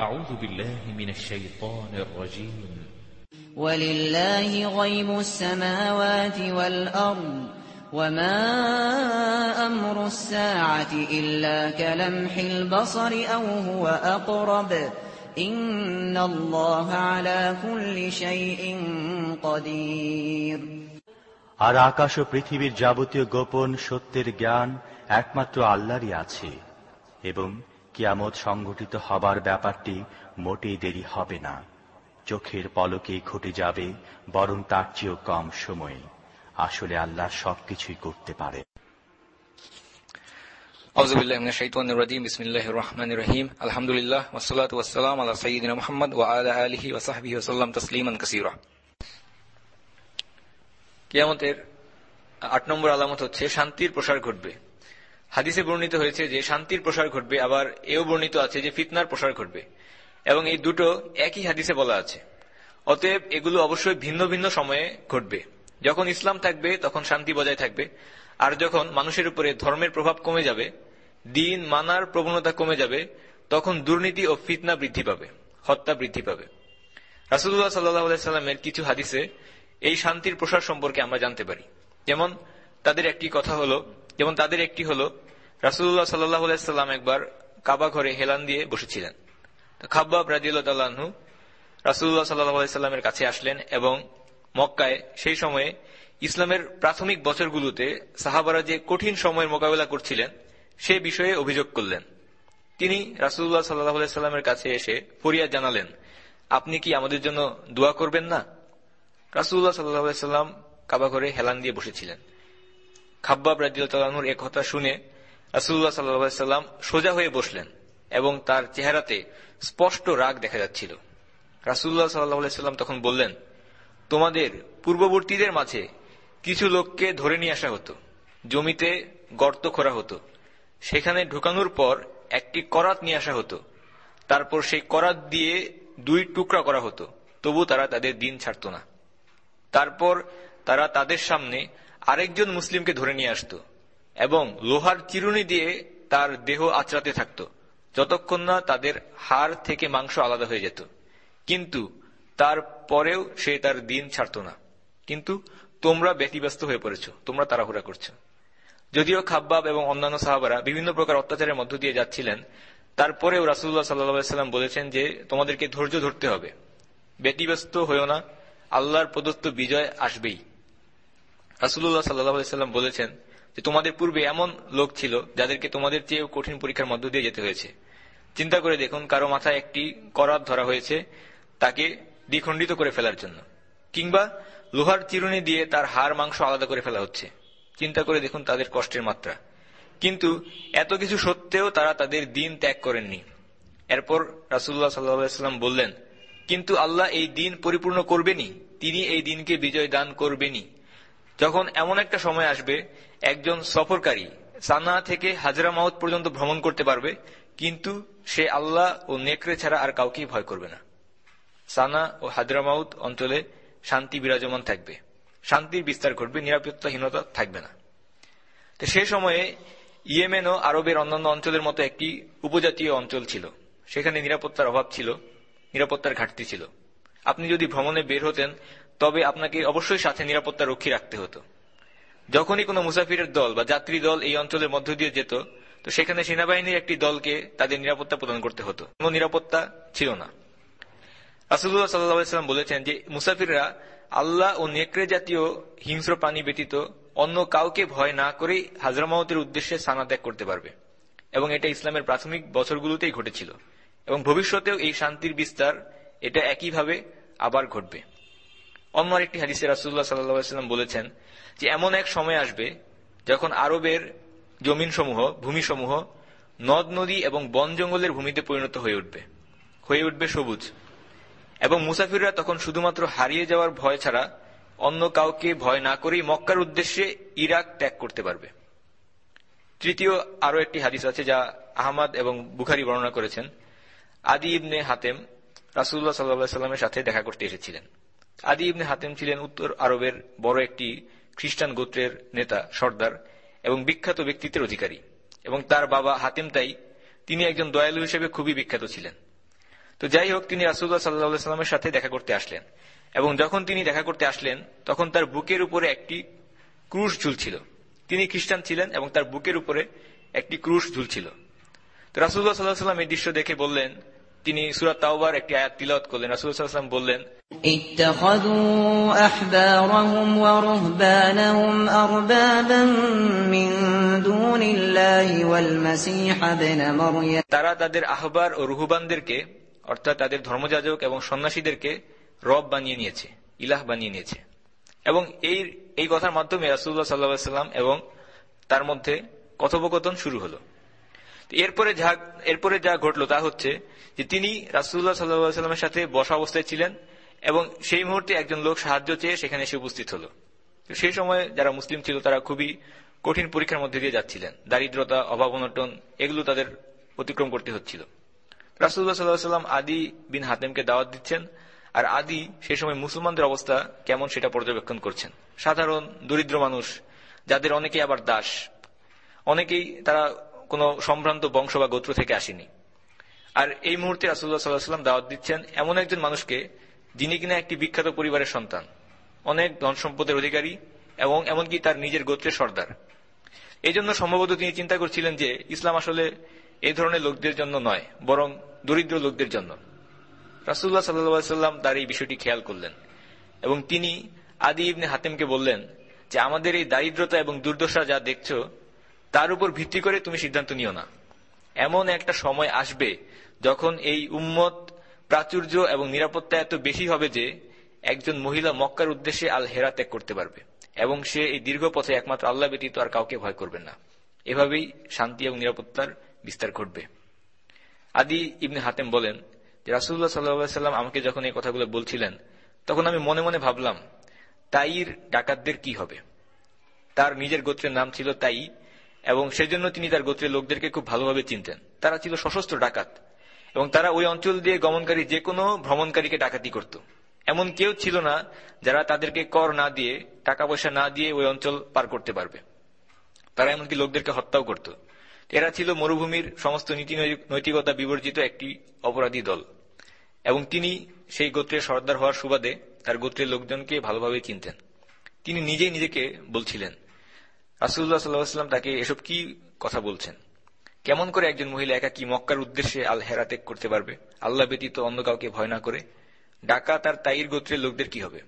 أعوذ بالله من الشيطان الرجيم ولله غيب السماوات والأرض وما أمر الساعة إلا كلمح البصر أو هو أقرب إن الله على كل شيء قدير আর আকাশ ও পৃথিবীর যাবতীয় গোপন সত্যের জ্ঞান একমাত্র আল্লাহরই আছে এবং কিয়ামত সংঘটিত হবার ব্যাপারটি মোটেই দেরি হবে না চোখের পলকেই ঘটে যাবে বরং তার চেয়েও কম সময়ে আসলে আল্লাহ সবকিছুই করতে পারে أعوذ بالله من الشيطان الرجيم بسم الله الرحمن الرحيم الحمد لله والصلاة والسلام على سيدنا محمد وعلى آله وصحبه وسلم تسليما كثيرا কিয়ামতের আট নম্বর আলামত হচ্ছে শান্তির প্রসার ঘটবে হাদিসে বর্ণিত হয়েছে যে শান্তির প্রসার ঘটবে, আবার এও বর্ণিত আছে যে ফিতনার প্রসার ঘটবে। এবং এই দুটো একই হাদিসে বলা আছে। অতএব এগুলো অবশ্যই ভিন্ন ভিন্ন সময়ে ঘটবে। যখন ইসলাম থাকবে, তখন শান্তি বজায় থাকবে। আর যখন মানুষের উপরে ধর্মের প্রভাব কমে যাবে, দিন মানার প্রবণতা কমে যাবে, তখন দুর্নীতি ও ফিতনা বৃদ্ধি পাবে, হত্যা বৃদ্ধি পাবে। রাসুল্লাহ সাল্লাহ কিছু হাদিসে এই শান্তির প্রসার সম্পর্কে আমরা জানতে পারি। যেমন, তাদের একটি কথা হলো যেমন তাদের একটি হলো রাসুল্লাহ সাল্লাহ সাল্লাম একবার কাবা ঘরে হেলান দিয়ে বসেছিলেন। খাব্বাব রাজিউল্লাহু রাসুল্লাহ সাল্লাহ সাল্লামের কাছে আসলেন এবং মক্কায় সেই সময়ে ইসলামের প্রাথমিক বছরগুলোতে সাহাবারা যে কঠিন সময়ের মোকাবেলা করছিলেন, সে বিষয়ে অভিযোগ করলেন। তিনি রাসুল্লাহ সাল্লাহ সাল্লামের কাছে এসে ফরিয়াদ জানালেন, আপনি কি আমাদের জন্য দোয়া করবেন না? রাসুল্লাহ সাল্লাহ সাল্লাম কাবা ঘরে হেলান দিয়ে বসেছিলেন। খাব্বাব রাজিউল্লাহর এ কথা শুনে রাসুল্লাহ সাল্লাম সোজা হয়ে বসলেন এবং তার চেহারাতে স্পষ্ট রাগ দেখা যাচ্ছিল। রাসুল্লাহ সাল্লাম তখন বললেন, তোমাদের পূর্ববর্তীদের মাঝে কিছু লোককে ধরে নিয়ে আসা হতো। জমিতে গর্ত খোরা হতো। সেখানে ঢুকানোর পর একটি করাত নিয়ে আসা হতো। তারপর সেই করাত দিয়ে দুই টুকরা করা হতো। তবু তারা তাদের দিন ছাড়ত না। তারপর তারা তাদের সামনে আরেকজন মুসলিমকে ধরে নিয়ে আসত এবং লোহার চিরুনি দিয়ে তার দেহ আচরাতে থাকত। যতক্ষণ না তাদের হাড় থেকে মাংস আলাদা হয়ে যেত। কিন্তু তার পরেও সে তার দিন ছাড়ত না। কিন্তু তোমরা ব্যতিব্যস্ত হয়ে পড়েছ, তোমরা তাড়াহুড়া করছ। যদিও খাব্বাব এবং অন্যান্য সাহাবারা বিভিন্ন প্রকার অত্যাচারের মধ্য দিয়ে যাচ্ছিলেন, তারপরেও রাসুল্লাহ সাল্লাম বলেছেন যে, তোমাদেরকে ধৈর্য ধরতে হবে। ব্যতিব্যস্ত হয়েও না, আল্লাহর প্রদত্ত বিজয় আসবেই। রাসুল্লাহ সাল্লাম বলেছেন যে তোমাদের পূর্বে এমন লোক ছিল যাদেরকে তোমাদের চেয়েও কঠিন পরীক্ষার মধ্য দিয়ে যেতে হয়েছে। চিন্তা করে দেখুন কারও মাথায় একটি করাত ধরা হয়েছে তাকে দ্বিখণ্ডিত করে ফেলার জন্য, কিংবা লোহার চিরুনি দিয়ে তার হাড় মাংস আলাদা করে ফেলা হচ্ছে। চিন্তা করে দেখুন তাদের কষ্টের মাত্রা। কিন্তু এত কিছু সত্ত্বেও তারা তাদের দিন ত্যাগ করেননি। এরপর রাসুল্লাহ সাল্লাম বললেন, কিন্তু আল্লাহ এই দিন পরিপূর্ণ করবেনি তিনি এই দিনকে বিজয় দান করবেনি যখন এমন একটা সময় আসবে, একজন সফরকারী সানা থেকে হাজরা মাউত পর্যন্ত ভ্রমণ করতে পারবে, কিন্তু সে আল্লাহ ও নেকড়ে ছাড়া আর কাউকেই ভয় করবে না। সানা ও হাজরামাউত অঞ্চলে শান্তি বিরাজমান থাকবে। শান্তির বিস্তার ঘটবে, নিরাপত্তাহীনতা থাকবে না। তো সে সময়ে ইয়েমেন ও আরবের অন্যান্য অঞ্চলের মতো একটি উপজাতীয় অঞ্চল ছিল। সেখানে নিরাপত্তার অভাব ছিল, নিরাপত্তার ঘাটতি ছিল। আপনি যদি ভ্রমণে বের হতেন তবে আপনাকে অবশ্যই সাথে নিরাপত্তা রক্ষী রাখতে হতো। যখনই কোনো মুসাফিরের দল বা যাত্রী দল এই অঞ্চলের মধ্য দিয়ে যেত, তো সেখানে সেনাবাহিনীর একটি দলকে তাদের নিরাপত্তা প্রদান করতে হতো। কোনো নিরাপত্তা ছিল না। রাসুল্লাহ সাল্লাম বলেছেন যে, মুসাফিররা আল্লাহ ও নেকড়ে জাতীয় হিংস্র প্রাণী ব্যতীত অন্য কাউকে ভয় না করেই হাজরামাউতের উদ্দেশ্যে সানা ত্যাগ করতে পারবে। এবং এটা ইসলামের প্রাথমিক বছরগুলোতেই ঘটেছিল। এবং ভবিষ্যতেও এই শান্তির বিস্তার এটা একইভাবে আবার ঘটবে। অন্য আরেকটি হাদিসে রাসুল্লাহ সাল্লাম বলেছেন যে এমন এক সময় আসবে যখন আরবের জমিনসমূহ, ভূমিসমূহ নদ, নদী এবং বন জঙ্গলের ভূমিতে পরিণত হয়ে উঠবে। হয়ে উঠবে সবুজ। এবং মুসাফিররা তখন শুধুমাত্র হারিয়ে যাওয়ার ভয় ছাড়া অন্য কাউকে ভয় না করেই মক্কার উদ্দেশ্যে ইরাক ত্যাগ করতে পারবে। তৃতীয় আরও একটি হাদিস আছে যা আহমদ এবং বুখারি বর্ণনা করেছেন। আদি ইবনে হাতেম রাসুল্লাহ সাল্লা সাল্লামের সাথে দেখা করতে এসেছিলেন। আদি ইবনে হাতেম ছিলেন উত্তর আরবের বড় একটি খ্রিস্টান গোত্রের নেতা, সর্দার, এবং বিখ্যাত ব্যক্তিত্বের অধিকারী। এবং তার বাবা হাতেম তাই তিনি একজন দয়ালু হিসেবে খুবই বিখ্যাত ছিলেন। তো যাই হোক, তিনি রাসুল্লাহ সাল্লাহ সাল্লামের সাথে দেখা করতে আসলেন। এবং যখন তিনি দেখা করতে আসলেন, তখন তার বুকের উপরে একটি ক্রুশ ঝুলছিল। তিনি খ্রিস্টান ছিলেন এবং তার বুকের উপরে একটি ক্রুশ ঝুলছিল। তো রাসুল্লাহ সাল্লাহ সাল্লাম এই দৃশ্য দেখে বললেন তিনি সুরাত তাওবার একটি আয়াত তিলত করলেন রাসুল্লাহ সাল্লাম বললেন اتخذوا أحبارهم ورهبانهم أربابا من دون الله والمسيح ابن مريم তারা তাদের আহবার ও রুহুবানদেরকে অর্থাৎ তাদের ধর্মযাজক এবং সন্ন্যাসীদেরকে রব বানিয়ে নিয়েছে ইলাহ বানিয়ে নিয়েছে এবং এই এই কথার মাধ্যমে রাসুল্লাহ সাল্লাহ সাল্লাম এবং তার মধ্যে কথোপকথন শুরু হলো তো এরপরে যা এরপরে যা ঘটলো তা হচ্ছে যে তিনি রাসুল্লাহ সাল্লাহ সাল্লামের সাথে বসা অবস্থায় ছিলেন এবং সেই মুহূর্তে একজন লোক সাহায্য চেয়ে সেখানে এসে উপস্থিত হলো। সেই সময় যারা মুসলিম ছিল তারা খুবই কঠিন পরীক্ষার মধ্যে দিয়ে যাচ্ছিলেন। দারিদ্রতা, অভাব অনটন, এগুলো তাদের অতিক্রম করতে হচ্ছিল। রাসুল্লাহ সাল্লাহ সাল্লাম আদি বিন হাতেমকে দাওয়াত দিচ্ছেন আর আদি সেই সময় মুসলমানদের অবস্থা কেমন সেটা পর্যবেক্ষণ করছেন। সাধারণ, দরিদ্র মানুষ, যাদের অনেকেই আবার দাস, অনেকেই তারা কোনো সম্ভ্রান্ত বংশ বা গোত্র থেকে আসেনি। আর এই মুহূর্তে রাসুল্লাহ সাল্লাহ সাল্লাম দাওয়াত দিচ্ছেন এমন একজন মানুষকে, যিনি কিনা একটি বিখ্যাত পরিবারের সন্তান, অনেক ধন সম্পদের অধিকারী এবং এমনকি তার নিজের গোত্রের সর্দার। এই জন্য সম্ভবত তিনি চিন্তা করছিলেন যে ইসলাম আসলে এই ধরনের লোকদের জন্য নয়, বরং দরিদ্র লোকদের জন্য। রাসুল্লাহ সাল্লাম তার এই বিষয়টি খেয়াল করলেন এবং তিনি আদি ইবনে হাতেমকে বললেন যে, আমাদের এই দারিদ্রতা এবং দুর্দশা যা দেখছ তার উপর ভিত্তি করে তুমি সিদ্ধান্ত নিও না। এমন একটা সময় আসবে যখন এই উম্মত প্রাচুর্য এবং নিরাপত্তা এত বেশি হবে যে একজন মহিলা মক্কার উদ্দেশ্যে আল হেরা ত্যাগ করতে পারবে এবং সে এই দীর্ঘ পথে একমাত্র আল্লাহ ব্যতীত আর কাউকে ভয় করবে না। এভাবেই শান্তি এবং নিরাপত্তার বিস্তার ঘটবে। আদি ইবনে হাতেম বলেন রাসুল্লাহ সাল্লাম আমাকে যখন এই কথাগুলো বলছিলেন, তখন আমি মনে মনে ভাবলাম, তাইর ডাকাতদের কি হবে? তার নিজের গোত্রের নাম ছিল তাই এবং সেজন্য তিনি তার গোত্রের লোকদেরকে খুব ভালোভাবে চিনতেন। তারা ছিল সশস্ত্র ডাকাত এবং তারা ওই অঞ্চল দিয়ে গমনকারী যে কোনো ভ্রমণকারীকে ডাকাতি করত। এমন কেউ ছিল না যারা তাদেরকে কর না দিয়ে, টাকা পয়সা না দিয়ে ওই অঞ্চল পার করতে পারবে। তারা এমনকি লোকদেরকে হত্যাও করত। এরা ছিল মরুভূমির সমস্ত নীতি নৈতিকতা বিবর্জিত একটি অপরাধী দল। এবং তিনি সেই গোত্রের সর্দার হওয়ার সুবাদে তার গোত্রের লোকজনকে ভালোভাবে চিনতেন। তিনি নিজেই নিজেকে বলছিলেন রাসুল্লাহ সাল্লাহাম তাকে এসব কি কথা বলছেন? কেমন করে একজন মহিলা একা কি মক্কার উদ্দেশ্যে আল হেরা ত্যাগ করতে পারবে? আল্লাহ ব্যতীত অন্য কাউকে ভয় না করে। ডাকা তার তাইর গোত্রের লোকদের কি হবে?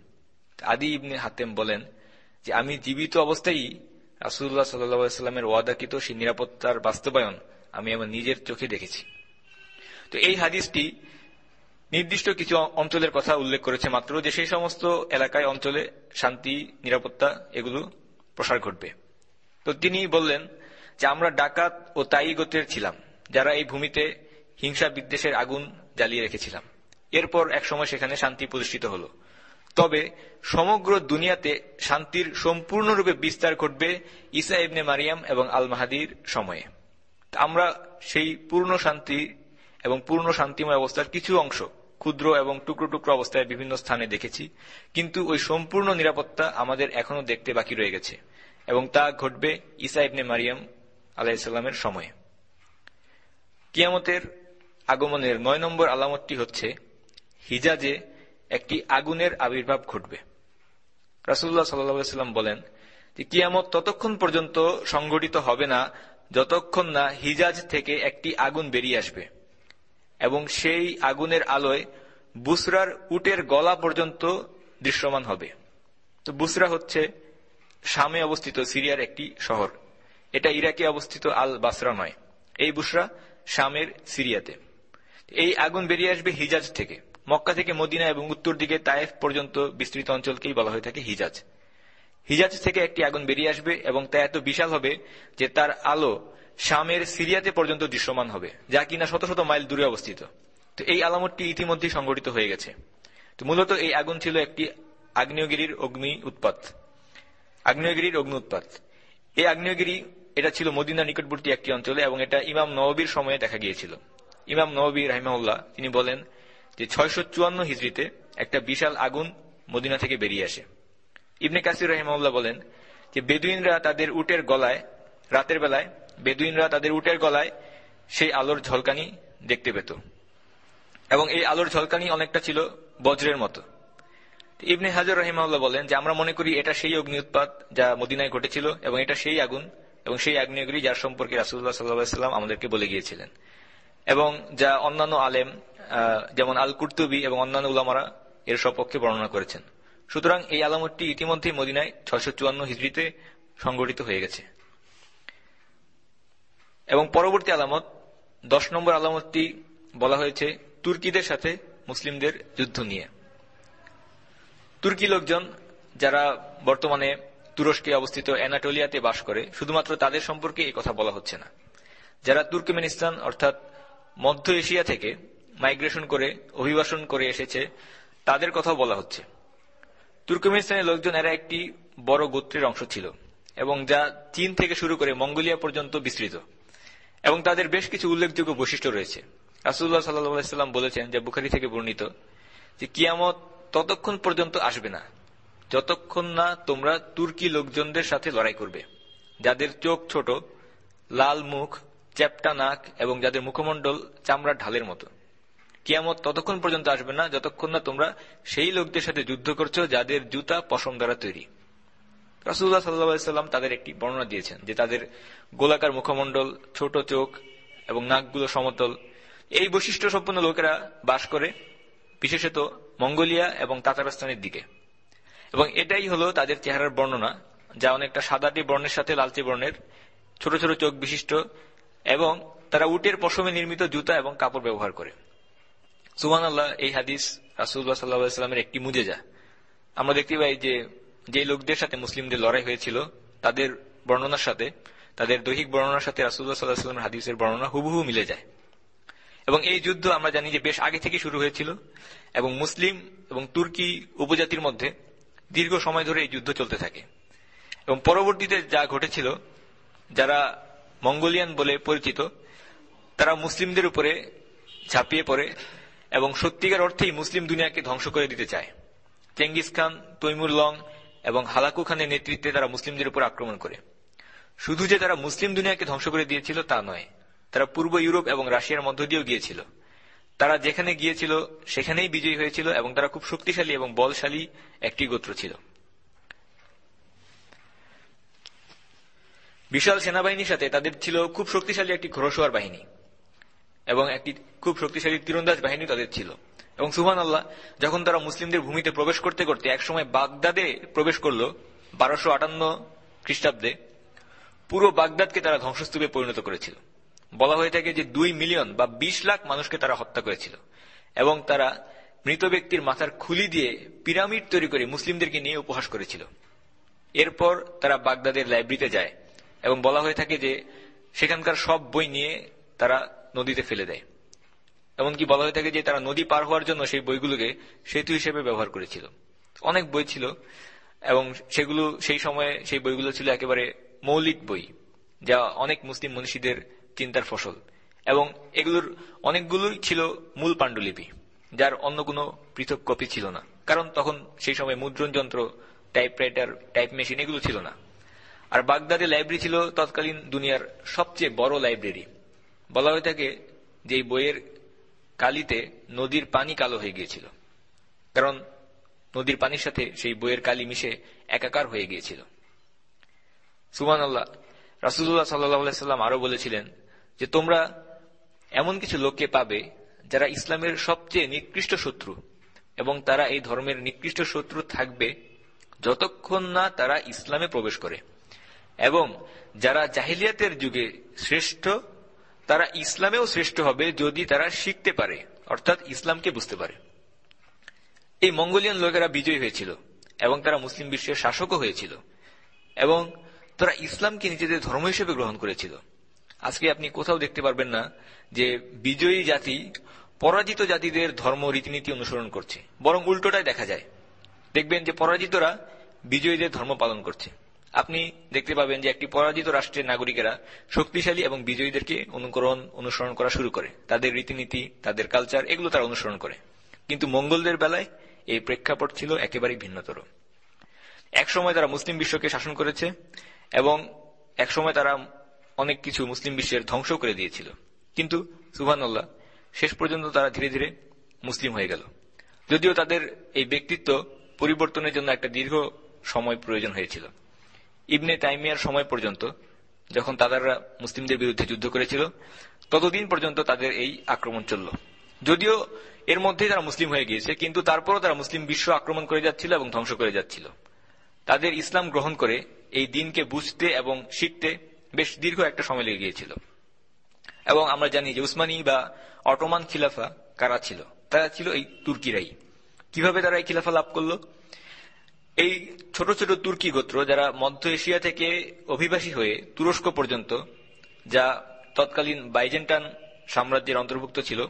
আদি ইবনে হাতেম বলেন যে, আমি জীবিত অবস্থায় রাসুল্লাহ সাল্লামের ওয়াদাকৃত সেই নিরাপত্তার বাস্তবায়ন আমি আমার নিজের চোখে দেখেছি। তো এই হাদিসটি নির্দিষ্ট কিছু অঞ্চলের কথা উল্লেখ করেছে, মাত্র যে সেই সমস্ত এলাকায় অঞ্চলে শান্তি, নিরাপত্তা এগুলো প্রসার ঘটবে। তো তিনি বললেন যে আমরা ডাকাত ও তাই গোত্রের ছিলাম, যারা এই ভূমিতে হিংসা বিদ্বেষের আগুন জ্বালিয়ে রেখেছিলাম। এরপর একসময় সেখানে শান্তি প্রতিষ্ঠিত হল। তবে সমগ্র দুনিয়াতে শান্তির সম্পূর্ণরূপে বিস্তার ঘটবে ইসা ইবনে মারিয়াম এবং আল মাহাদির সময়ে আমরা সেই পূর্ণ শান্তি এবং পূর্ণ শান্তিময় অবস্থার কিছু অংশ, ক্ষুদ্র এবং টুকরো টুকরো অবস্থায় বিভিন্ন স্থানে দেখেছি, কিন্তু ওই সম্পূর্ণ নিরাপত্তা আমাদের এখনও দেখতে বাকি রয়ে গেছে। এবং তা ঘটবে ইসা ইবনে মারিয়াম আলাইসাল্লামের সময়ে। কিয়ামতের আগমনের নয় নম্বর আলামতটি হচ্ছে হিজাজে একটি আগুনের আবির্ভাব ঘটবে। রাসুল্লাহ সাল্লাম বলেন যে কিয়ামত ততক্ষণ পর্যন্ত সংঘটিত হবে না যতক্ষণ না হিজাজ থেকে একটি আগুন বেরিয়ে আসবে এবং সেই আগুনের আলোয় বুসরার উটের গলা পর্যন্ত দৃশ্যমান হবে। তো বুসরা হচ্ছে শামে অবস্থিত সিরিয়ার একটি শহর। এটা ইরাকে অবস্থিত আল বাসরা নয়। এই বুসরা শামের সিরিয়াতে। এই আগুন বেরিয়ে আসবে হিজাজ থেকে। মক্কা থেকে মদিনা এবং উত্তর দিকে তায়েফ পর্যন্ত বিস্তৃত অঞ্চলকেই বলা হয়ে থাকে হিজাজ। হিজাজ থেকে একটি আগুন বেরিয়ে আসবে এবং তা এত বিশাল হবে যে তার আলো শামের সিরিয়াতে পর্যন্ত দৃশ্যমান হবে, যা কিনা শত শত মাইল দূরে অবস্থিত। তো এই আলামতটি ইতিমধ্যে সংঘটিত হয়ে গেছে। তো মূলত এই আগুন ছিল একটি আগ্নেয়গিরির অগ্নি উৎপাত। আগ্নেয়গিরির অগ্নি উৎপাত এই আগ্নেয়গিরি, এটা ছিল মদিনা নিকটবর্তী একটি অঞ্চলে এবং এটা ইমাম নববীর সময়ে দেখা গিয়েছিল। ইমাম নবী রাহিমাউল্লাহ তিনি বলেন যে ছয়শো চুয়ান্ন হিজড়িতে একটা বিশাল আগুন মদিনা থেকে বেরিয়ে আসে। ইবনে কাসির রাহিমাউল্লাহ বলেন যে বেদুইনরা তাদের উটের গলায়, রাতের বেলায়, বেদুইনরা তাদের উটের গলায় সেই আলোর ঝলকানি দেখতে পেত। এবং এই আলোর ঝলকানি অনেকটা ছিল বজ্রের মতো। ইবনে হাজর রহিমাউল্লাহ বলেন যে, আমরা মনে করি এটা সেই অগ্নি উৎপাত যা মদিনায় ঘটেছিল এবং এটা সেই আগুন এবং সেই আগ্নেয়গিরি যার সম্পর্কে রাসুল্লাহ সাল্লাহাম আমাদেরকে বলে গিয়েছিলেন। এবং যা অন্যান্য আলেম যেমন আল কুর্তুবি এবং অন্যান্য উলামারা এর সপক্ষে বর্ণনা করেছেন। সুতরাং এই আলামতটি ইতিমধ্যেই মদিনায় ছয়শো চুয়ান্ন হিজড়িতে সংগঠিত হয়ে গেছে। এবং পরবর্তী আলামত, দশ নম্বর আলামতটি বলা হয়েছে তুর্কিদের সাথে মুসলিমদের যুদ্ধ নিয়ে। তুর্কি লোকজন যারা বর্তমানে তুরস্কে অবস্থিত অ্যানাটোলিয়াতে বাস করে, শুধুমাত্র তাদের সম্পর্কে এই কথা বলা হচ্ছে না। যারা তুর্কমেনিস্তান, অর্থাৎ মধ্য এশিয়া থেকে মাইগ্রেশন করে, অভিবাসন করে এসেছে, তাদের কথাও বলা হচ্ছে। তুর্কমেনিস্তানের লোকজন এরা একটি বড় গোত্রের অংশ ছিল এবং যা চীন থেকে শুরু করে মঙ্গোলিয়া পর্যন্ত বিস্তৃত। এবং তাদের বেশ কিছু উল্লেখযোগ্য বৈশিষ্ট্য রয়েছে। রাসুল্লাহ সাল্লাম বলেছেন যে, বুখারি থেকে বর্ণিত যে, কিয়ামত ততক্ষণ পর্যন্ত আসবে না। যতক্ষণ না তোমরা তুর্কি লোকজনদের সাথে লড়াই করবে। যাদের চোখ ছোট, লাল মুখ, চ্যাপটা নাক এবং যাদের মুখমণ্ডল চামড়ার ঢালের মতো। কিয়ামত ততক্ষণ পর্যন্ত আসবে না যতক্ষণ না তোমরা সেই লোকদের সাথে যুদ্ধ করছ যাদের জুতা পশম দ্বারা তৈরি। রাসুল্লাহ সাল্লাম তাদের একটি বর্ণনা দিয়েছেন যে তাদের গোলাকার মুখমণ্ডল, ছোট চোখ এবং নাকগুলো সমতল। এই বৈশিষ্ট্য সম্পন্ন লোকেরা বাস করে। বিশেষত মঙ্গোলিয়া এবং তাতারস্তানের দিকে। এবং এটাই হলো তাদের চেহারার বর্ণনা, যা অনেকটা সাদাটি বর্ণের সাথে লালচে বর্ণের, ছোট ছোট চোখ বিশিষ্ট, এবং তারা উটের পশমে নির্মিত জুতা এবং কাপড় ব্যবহার করে। সুহান আল্লাহ এই হাদিস রাসুল্লাহ সাল্লাহামের একটি মুজেজা। আমরা দেখতে পাই যে যে লোকদের সাথে মুসলিমদের লড়াই হয়েছিল, তাদের বর্ণনার সাথে, তাদের দৈহিক বর্ণনার সাথে রাসুল্লাহ সাল্লাহ সাল্লামের হাদিসের বর্ণনা হুবহু মিলে যায়। এবং এই যুদ্ধ আমরা জানি যে বেশ আগে থেকে শুরু হয়েছিল এবং মুসলিম এবং তুর্কি উপজাতির মধ্যে দীর্ঘ সময় ধরে এই যুদ্ধ চলতে থাকে। এবং পরবর্তীতে যা ঘটেছিল, যারা মঙ্গোলিয়ান বলে পরিচিত, তারা মুসলিমদের উপরে ঝাঁপিয়ে পড়ে এবং সত্যিকার অর্থেই মুসলিম দুনিয়াকে ধ্বংস করে দিতে চায়। চেঙ্গিস খান, তৈমুর লং এবং হালাকু খানের নেতৃত্বে তারা মুসলিমদের উপর আক্রমণ করে। শুধু যে তারা মুসলিম দুনিয়াকে ধ্বংস করে দিয়েছিল তা নয় তারা পূর্ব ইউরোপ এবং রাশিয়ার মধ্য দিয়েও গিয়েছিল। তারা যেখানে গিয়েছিল, সেখানেই বিজয়ী হয়েছিল এবং তারা খুব শক্তিশালী এবং বলশালী একটি গোত্র ছিল। বিশাল সেনাবাহিনীর সাথে তাদের ছিল খুব শক্তিশালী একটি ঘোরসোয়ার বাহিনী এবং একটি খুব শক্তিশালী তীরন্দাজ বাহিনী তাদের ছিল। এবং সুহান আল্লাহ যখন তারা মুসলিমদের ভূমিতে প্রবেশ করতে করতে একসময় বাগদাদে প্রবেশ করল, বারোশো আটান্ন খ্রিস্টাব্দে, পুরো বাগদাদকে তারা ধ্বংসস্তূপে পরিণত করেছিল। বলা হয়ে থাকে যে দুই মিলিয়ন বা বিশ লাখ মানুষকে তারা হত্যা করেছিল। এবং তারা মৃত ব্যক্তির মাথার খুলি দিয়ে পিরামিড তৈরি করে মুসলিমদেরকে নিয়ে উপহাস করেছিল। এরপর তারা বাগদাদের লাইব্রেরিতে যায় এবং বলা হয়ে থাকে যে সেখানকার সব বই নিয়ে তারা নদীতে ফেলে দেয়। এমনকি বলা হয়ে থাকে যে তারা নদী পার হওয়ার জন্য সেই বইগুলোকে সেতু হিসেবে ব্যবহার করেছিল। অনেক বই ছিল এবং সেগুলো সেই সময়ে সেই বইগুলো ছিল একেবারে মৌলিক বই, যা অনেক মুসলিম মনীষীদের চিন্তার ফসল। এবং এগুলোর অনেকগুলোই ছিল মূল পাণ্ডুলিপি, যার অন্য কোনো পৃথক কপি ছিল না। কারণ তখন সেই সময় মুদ্রণ যন্ত্র টাইপরাইটার টাইপ মেশিন এগুলো ছিল না। আর বাগদাদে লাইব্রেরি ছিল তৎকালীন দুনিয়ার সবচেয়ে বড় লাইব্রেরি বলা হয়ে থাকে যে বইয়ের কালিতে নদীর পানি কালো হয়ে গিয়েছিল। কারণ নদীর পানির সাথে সেই বইয়ের কালি মিশে একাকার হয়ে গিয়েছিল। সুমান আল্লাহ রাসুল্লাহ সাল্লাম আরও বলেছিলেন যে তোমরা এমন কিছু লোককে পাবে যারা ইসলামের সবচেয়ে নিকৃষ্ট শত্রু, এবং তারা এই ধর্মের নিকৃষ্ট শত্রু থাকবে যতক্ষণ না তারা ইসলামে প্রবেশ করে। এবং যারা জাহিলিয়াতের যুগে শ্রেষ্ঠ, তারা ইসলামেও শ্রেষ্ঠ হবে যদি তারা শিখতে পারে, অর্থাৎ ইসলামকে বুঝতে পারে। এই মঙ্গোলিয়ান লোকেরা বিজয়ী হয়েছিল, এবং তারা মুসলিম বিশ্বের শাসকও হয়েছিল, এবং তারা ইসলামকে নিজেদের ধর্ম হিসেবে গ্রহণ করেছিল। আজকে আপনি কোথাও দেখতে পারবেন না যে বিজয়ী জাতি পরাজিত জাতিদের ধর্ম, রীতিনীতি অনুসরণ করছে। বরং উল্টোটাই দেখা যায়। দেখবেন যে পরাজিতরা বিজয়ীদের ধর্ম পালন করছে। আপনি দেখতে পাবেন যে একটি পরাজিত রাষ্ট্রের নাগরিকেরা শক্তিশালী এবং বিজয়ীদেরকে অনুকরণ, অনুসরণ করা শুরু করে। তাদের রীতিনীতি, তাদের কালচার এগুলো তারা অনুসরণ করে। কিন্তু মঙ্গলদের বেলায় এই প্রেক্ষাপট ছিল একেবারেই ভিন্নতর। একসময় তারা মুসলিম বিশ্বকে শাসন করেছে এবং একসময় তারা অনেক কিছু মুসলিম বিশ্বের ধ্বংস করে দিয়েছিল। কিন্তু সুহানুল্লাহ শেষ পর্যন্ত তারা ধীরে ধীরে মুসলিম হয়ে গেল। যদিও তাদের এই ব্যক্তিত্ব পরিবর্তনের জন্য একটা দীর্ঘ সময় প্রয়োজন হয়েছিল। ইবনে তাইমিয়ার সময় পর্যন্ত, যখন তাদাররা মুসলিমদের বিরুদ্ধে যুদ্ধ করেছিল, ততদিন পর্যন্ত তাদের এই আক্রমণ চলল। যদিও এর মধ্যে তারা মুসলিম হয়ে গিয়েছে, কিন্তু তারপরও তারা মুসলিম বিশ্ব আক্রমণ করে যাচ্ছিল এবং ধ্বংস করে যাচ্ছিল। তাদের ইসলাম গ্রহণ করে এই দিনকে বুঝতে এবং শিখতে বেশ দীর্ঘ একটা সময় লেগে গিয়েছিল। এবং আমরা জানি যে উসমানী বা অটোমান খিলাফা কারা ছিল? তারা ছিল এই তুর্কিরাই। কীভাবে তারা এই খিলাফা লাভ করল? এই ছোট ছোট তুর্কি গোত্র যারা মধ্য এশিয়া থেকে অভিবাসী হয়ে তুরস্ক পর্যন্ত, যা তৎকালীন বাইজেন্টান সাম্রাজ্যের অন্তর্ভুক্ত ছিল,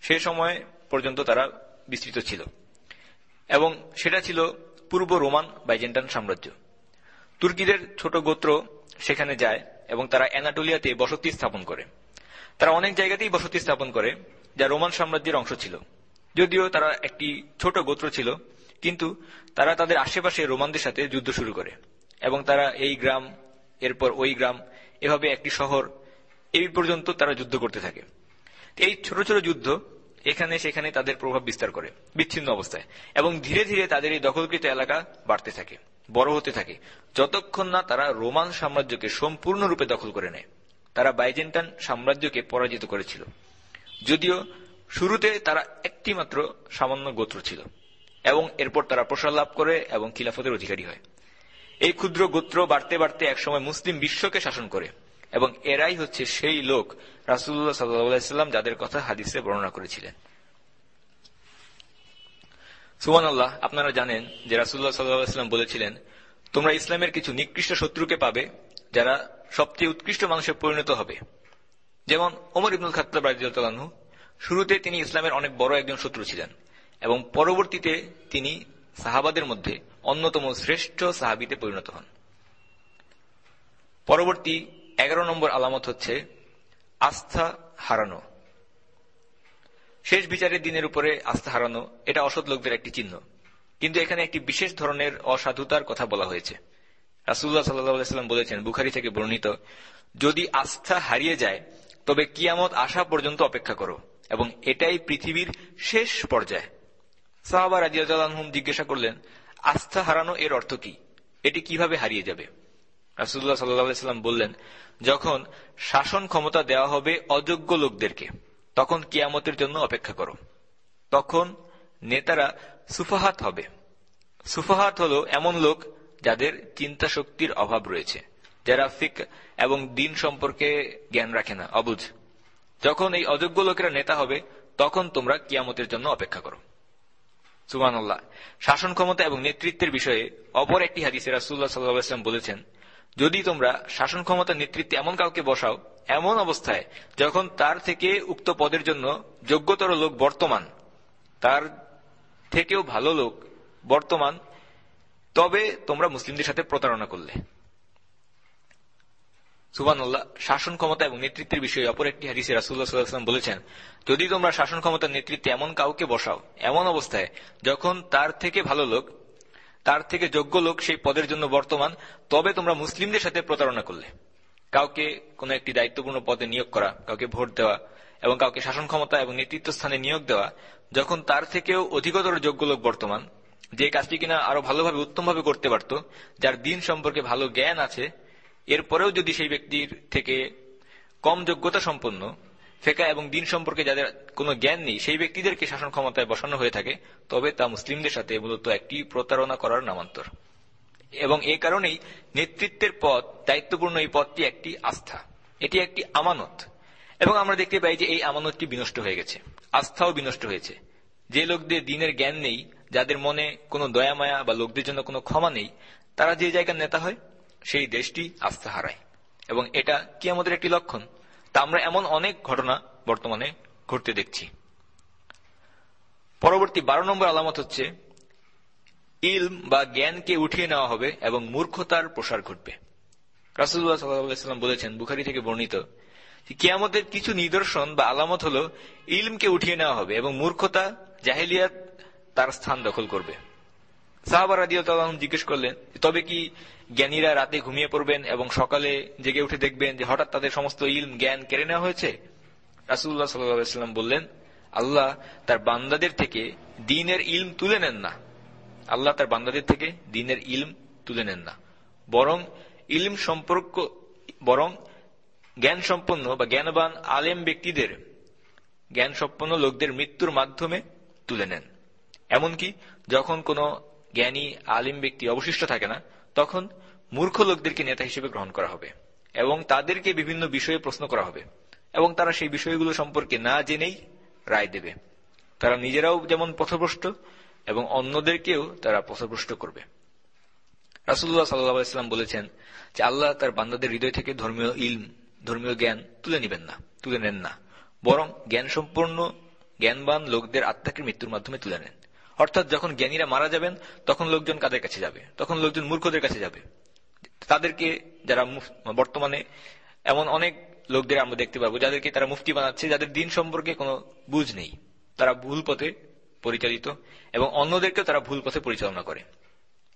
সে সময় পর্যন্ত তারা বিস্তৃত ছিল। এবং সেটা ছিল পূর্ব রোমান বাইজেন্টান সাম্রাজ্য। তুর্কিদের ছোট গোত্র সেখানে যায় এবং তারা অ্যানাটোলিয়াতে বসতি স্থাপন করে। তারা অনেক জায়গাতেই বসতি স্থাপন করে, যা রোমান সাম্রাজ্যের অংশ ছিল। যদিও তারা একটি ছোট গোত্র ছিল, কিন্তু তারা তাদের আশেপাশে রোমানদের সাথে যুদ্ধ শুরু করে এবং তারা এই গ্রাম, এরপর ওই গ্রাম, এভাবে একটি শহর, এই পর্যন্ত তারা যুদ্ধ করতে থাকে। এই ছোট ছোট যুদ্ধ এখানে সেখানে তাদের প্রভাব বিস্তার করে, বিচ্ছিন্ন অবস্থায়। এবং ধীরে ধীরে তাদের এই দখলকৃত এলাকা বাড়তে থাকে, বড় হতে থাকে। যতক্ষণ না তারা রোমান সাম্রাজ্যকে সম্পূর্ণরূপে দখল করে নেয়, তারা বাইজেন্টান সাম্রাজ্যকে পরাজিত করেছিল। যদিও শুরুতে তারা একটি মাত্র সামান্য গোত্র ছিল, এবং এরপর তারা প্রসার লাভ করে এবং খিলাফতের অধিকারী হয়। এই ক্ষুদ্র গোত্র বাড়তে বাড়তে একসময় মুসলিম বিশ্বকে শাসন করে এবং এরাই হচ্ছে সেই লোক রাসুল্লাহ সাল্লাম যাদের কথা হাদিসে বর্ণনা করেছিলেন। সুমান আল্লাহ আপনারা জানেন যে রাসুল্লাহ সাল্লাহাম বলেছিলেন, তোমরা ইসলামের কিছু নিকৃষ্ট শত্রুকে পাবে যারা সবচেয়ে উৎকৃষ্ট মানুষে পরিণত হবে। যেমন ওমর ইবনুল খাত্তাব রাজিউল্লাহু শুরুতে তিনি ইসলামের অনেক বড় একজন শত্রু ছিলেন এবং পরবর্তীতে তিনি সাহাবাদের মধ্যে অন্যতম শ্রেষ্ঠ সাহাবিতে পরিণত হন। পরবর্তী এগারো নম্বর আলামত হচ্ছে আস্থা হারানো। শেষ বিচারের দিনের উপরে আস্থা হারানো, এটা অসৎ লোকদের একটি চিহ্ন। কিন্তু এখানে একটি বিশেষ ধরনের অসাধুতার কথা বলা হয়েছে। রাসুল্লাহ সাল্লাম বলেছেন, বুখারি থেকে বর্ণিত, যদি আস্থা হারিয়ে যায়, তবে কিয়ামত আসা পর্যন্ত অপেক্ষা করো, এবং এটাই পৃথিবীর শেষ পর্যায়ে। সাহাবা রাজিয়াহুম জিজ্ঞাসা করলেন, আস্থা হারানো এর অর্থ কি? এটি কীভাবে হারিয়ে যাবে? রাসুল্লাহ সাল্লাম বললেন, যখন শাসন ক্ষমতা দেওয়া হবে অযোগ্য লোকদেরকে, তখন কিয়ামতের জন্য অপেক্ষা করো। তখন নেতারা সুফাহাত হবে। সুফাহাত হল এমন লোক যাদের চিন্তা শক্তির অভাব রয়েছে, যারা ফিক এবং দিন সম্পর্কে জ্ঞান রাখে না, অবুঝ। যখন এই অযোগ্য লোকেরা নেতা হবে, তখন তোমরা কিয়ামতের জন্য অপেক্ষা করো। সুবানুল্লাহ শাসন ক্ষমতা এবং নেতৃত্বের বিষয়ে অপর একটি হাদিসে রাসুল্লাহ সাল্লাম বলেছেন যদি তোমরা শাসন ক্ষমতা নেতৃত্বে এমন কাউকে বসাও, এমন অবস্থায় যখন তার থেকে উক্ত পদের জন্য যোগ্যতর লোক বর্তমান, তার থেকেও ভালো লোক বর্তমান, তবে তোমরা মুসলিমদের সাথে প্রতারণা করলে। শাসন ক্ষমতা এবং নেতৃত্বের বিষয়ে অপর একটি হাদিসে রাসুল্লাহ সাল্লাহাম বলেছেন, যদি তোমরা শাসন ক্ষমতার নেতৃত্বে এমন কাউকে বসাও, এমন অবস্থায় যখন তার থেকে ভালো লোক তার থেকে যোগ্য লোক সেই পদের জন্য বর্তমান, তবে তোমরা মুসলিমদের সাথে প্রতারণা করলে। কাউকে কোন একটি দায়িত্বপূর্ণ পদে নিয়োগ করা, কাউকে ভোট দেওয়া, এবং কাউকে শাসন ক্ষমতা এবং নেতৃত্ব স্থানে নিয়োগ দেওয়া, যখন তার থেকেও অধিকতর যোগ্য লোক বর্তমান, যে কাজটি কিনা আরও ভালোভাবে, উত্তমভাবে করতে পারত, যার দিন সম্পর্কে ভালো জ্ঞান আছে, এরপরেও যদি সেই ব্যক্তির থেকে কম যোগ্যতা সম্পন্ন ফেকা এবং দিন সম্পর্কে যাদের কোনো জ্ঞান নেই, সেই ব্যক্তিদেরকে শাসন ক্ষমতায় বসানো হয়ে থাকে, তবে তা মুসলিমদের সাথে মূলত একটি প্রতারণা করার নামান্তর। এবং এ কারণেই নেতৃত্বের পদ দায়িত্বপূর্ণ এই পদটি একটি আস্থা। এটি একটি আমানত। এবং আমরা দেখতে পাই যে এই আমানতটি বিনষ্ট হয়ে গেছে। আস্থাও বিনষ্ট হয়েছে। যে লোকদের দিনের জ্ঞান নেই, যাদের মনে কোনো দয়ামায়া বা লোকদের জন্য কোনো ক্ষমা নেই, তারা যে জায়গার নেতা হয়, সেই দেশটি আস্থা হারায়। এবং এটা কি আমাদের একটি লক্ষণ। তা আমরা এমন অনেক ঘটনা বর্তমানে ঘটতে দেখছি। পরবর্তী বারো নম্বর আলামত হচ্ছে, ইলম বা জ্ঞানকে উঠিয়ে নেওয়া হবে এবং মূর্খতার প্রসার ঘটবে। রাসুল্লাহ সাল্লাম বলেছেন, বুখারি থেকে বর্ণিত কিয়ামতের কিছু নিদর্শন বা আলামত হল ইলমকে উঠিয়ে নেওয়া হবে এবং মূর্খতা, জাহেলিয়াত তার স্থান দখল করবে। সাহাবা রাজিয়াল জিজ্ঞেস করলেন, তবে কি জ্ঞানীরা রাতে ঘুমিয়ে পড়বেন এবং সকালে জেগে উঠে দেখবেন যে হঠাৎ তাদের সমস্ত ইলম, জ্ঞান কেড়ে নেওয়া হয়েছে? রাসুল্লাহ সাল্লাম বললেন, আল্লাহ তার বান্দাদের থেকে দিনের ইলম তুলে নেন না। আল্লাহ তার বান্দাদের থেকে দিনের ইলম তুলে নেন না। বরং ইলম সম্পর্ক, বরং জ্ঞান সম্পন্ন বা জ্ঞানবান আলেম ব্যক্তিদের জ্ঞান সম্পন্ন লোকদের মৃত্যুর মাধ্যমে তুলে নেন। এমনকি যখন কোনো জ্ঞানী, আলিম ব্যক্তি অবশিষ্ট থাকে না, তখন মূর্খ লোকদেরকে নেতা হিসেবে গ্রহণ করা হবে এবং তাদেরকে বিভিন্ন বিষয়ে প্রশ্ন করা হবে এবং তারা সেই বিষয়গুলো সম্পর্কে না জেনেই রায় দেবে। তারা নিজেরাও যেমন পথভ্রষ্ট এবং অন্যদেরকেও তারা পথভ্রষ্ট করবে। রাসুল্লাহ সাল্লাহাম বলেছেন যে আল্লাহ তার বান্দাদের হৃদয় থেকে ধর্মীয় ইলম, ধর্মীয় জ্ঞান তুলে নেবেন না, তুলে নেন না। বরং জ্ঞান সম্পূর্ণ জ্ঞানবান লোকদের আত্মাকে মৃত্যুর মাধ্যমে তুলে নেন। অর্থাৎ যখন জ্ঞানীরা মারা যাবেন, তখন লোকজন কাদের কাছে যাবে? তখন লোকজন মূর্খদের কাছে যাবে। তাদেরকে যারা বর্তমানে এমন অনেক লোকদের আমরা দেখতে পাবো, যাদেরকে তারা মুফতি বানাচ্ছে, যাদের দিন সম্পর্কে কোনো বুঝ নেই। তারা ভুল পথে পরিচালিত এবং অন্যদেরকেও তারা ভুল পথে পরিচালনা করে।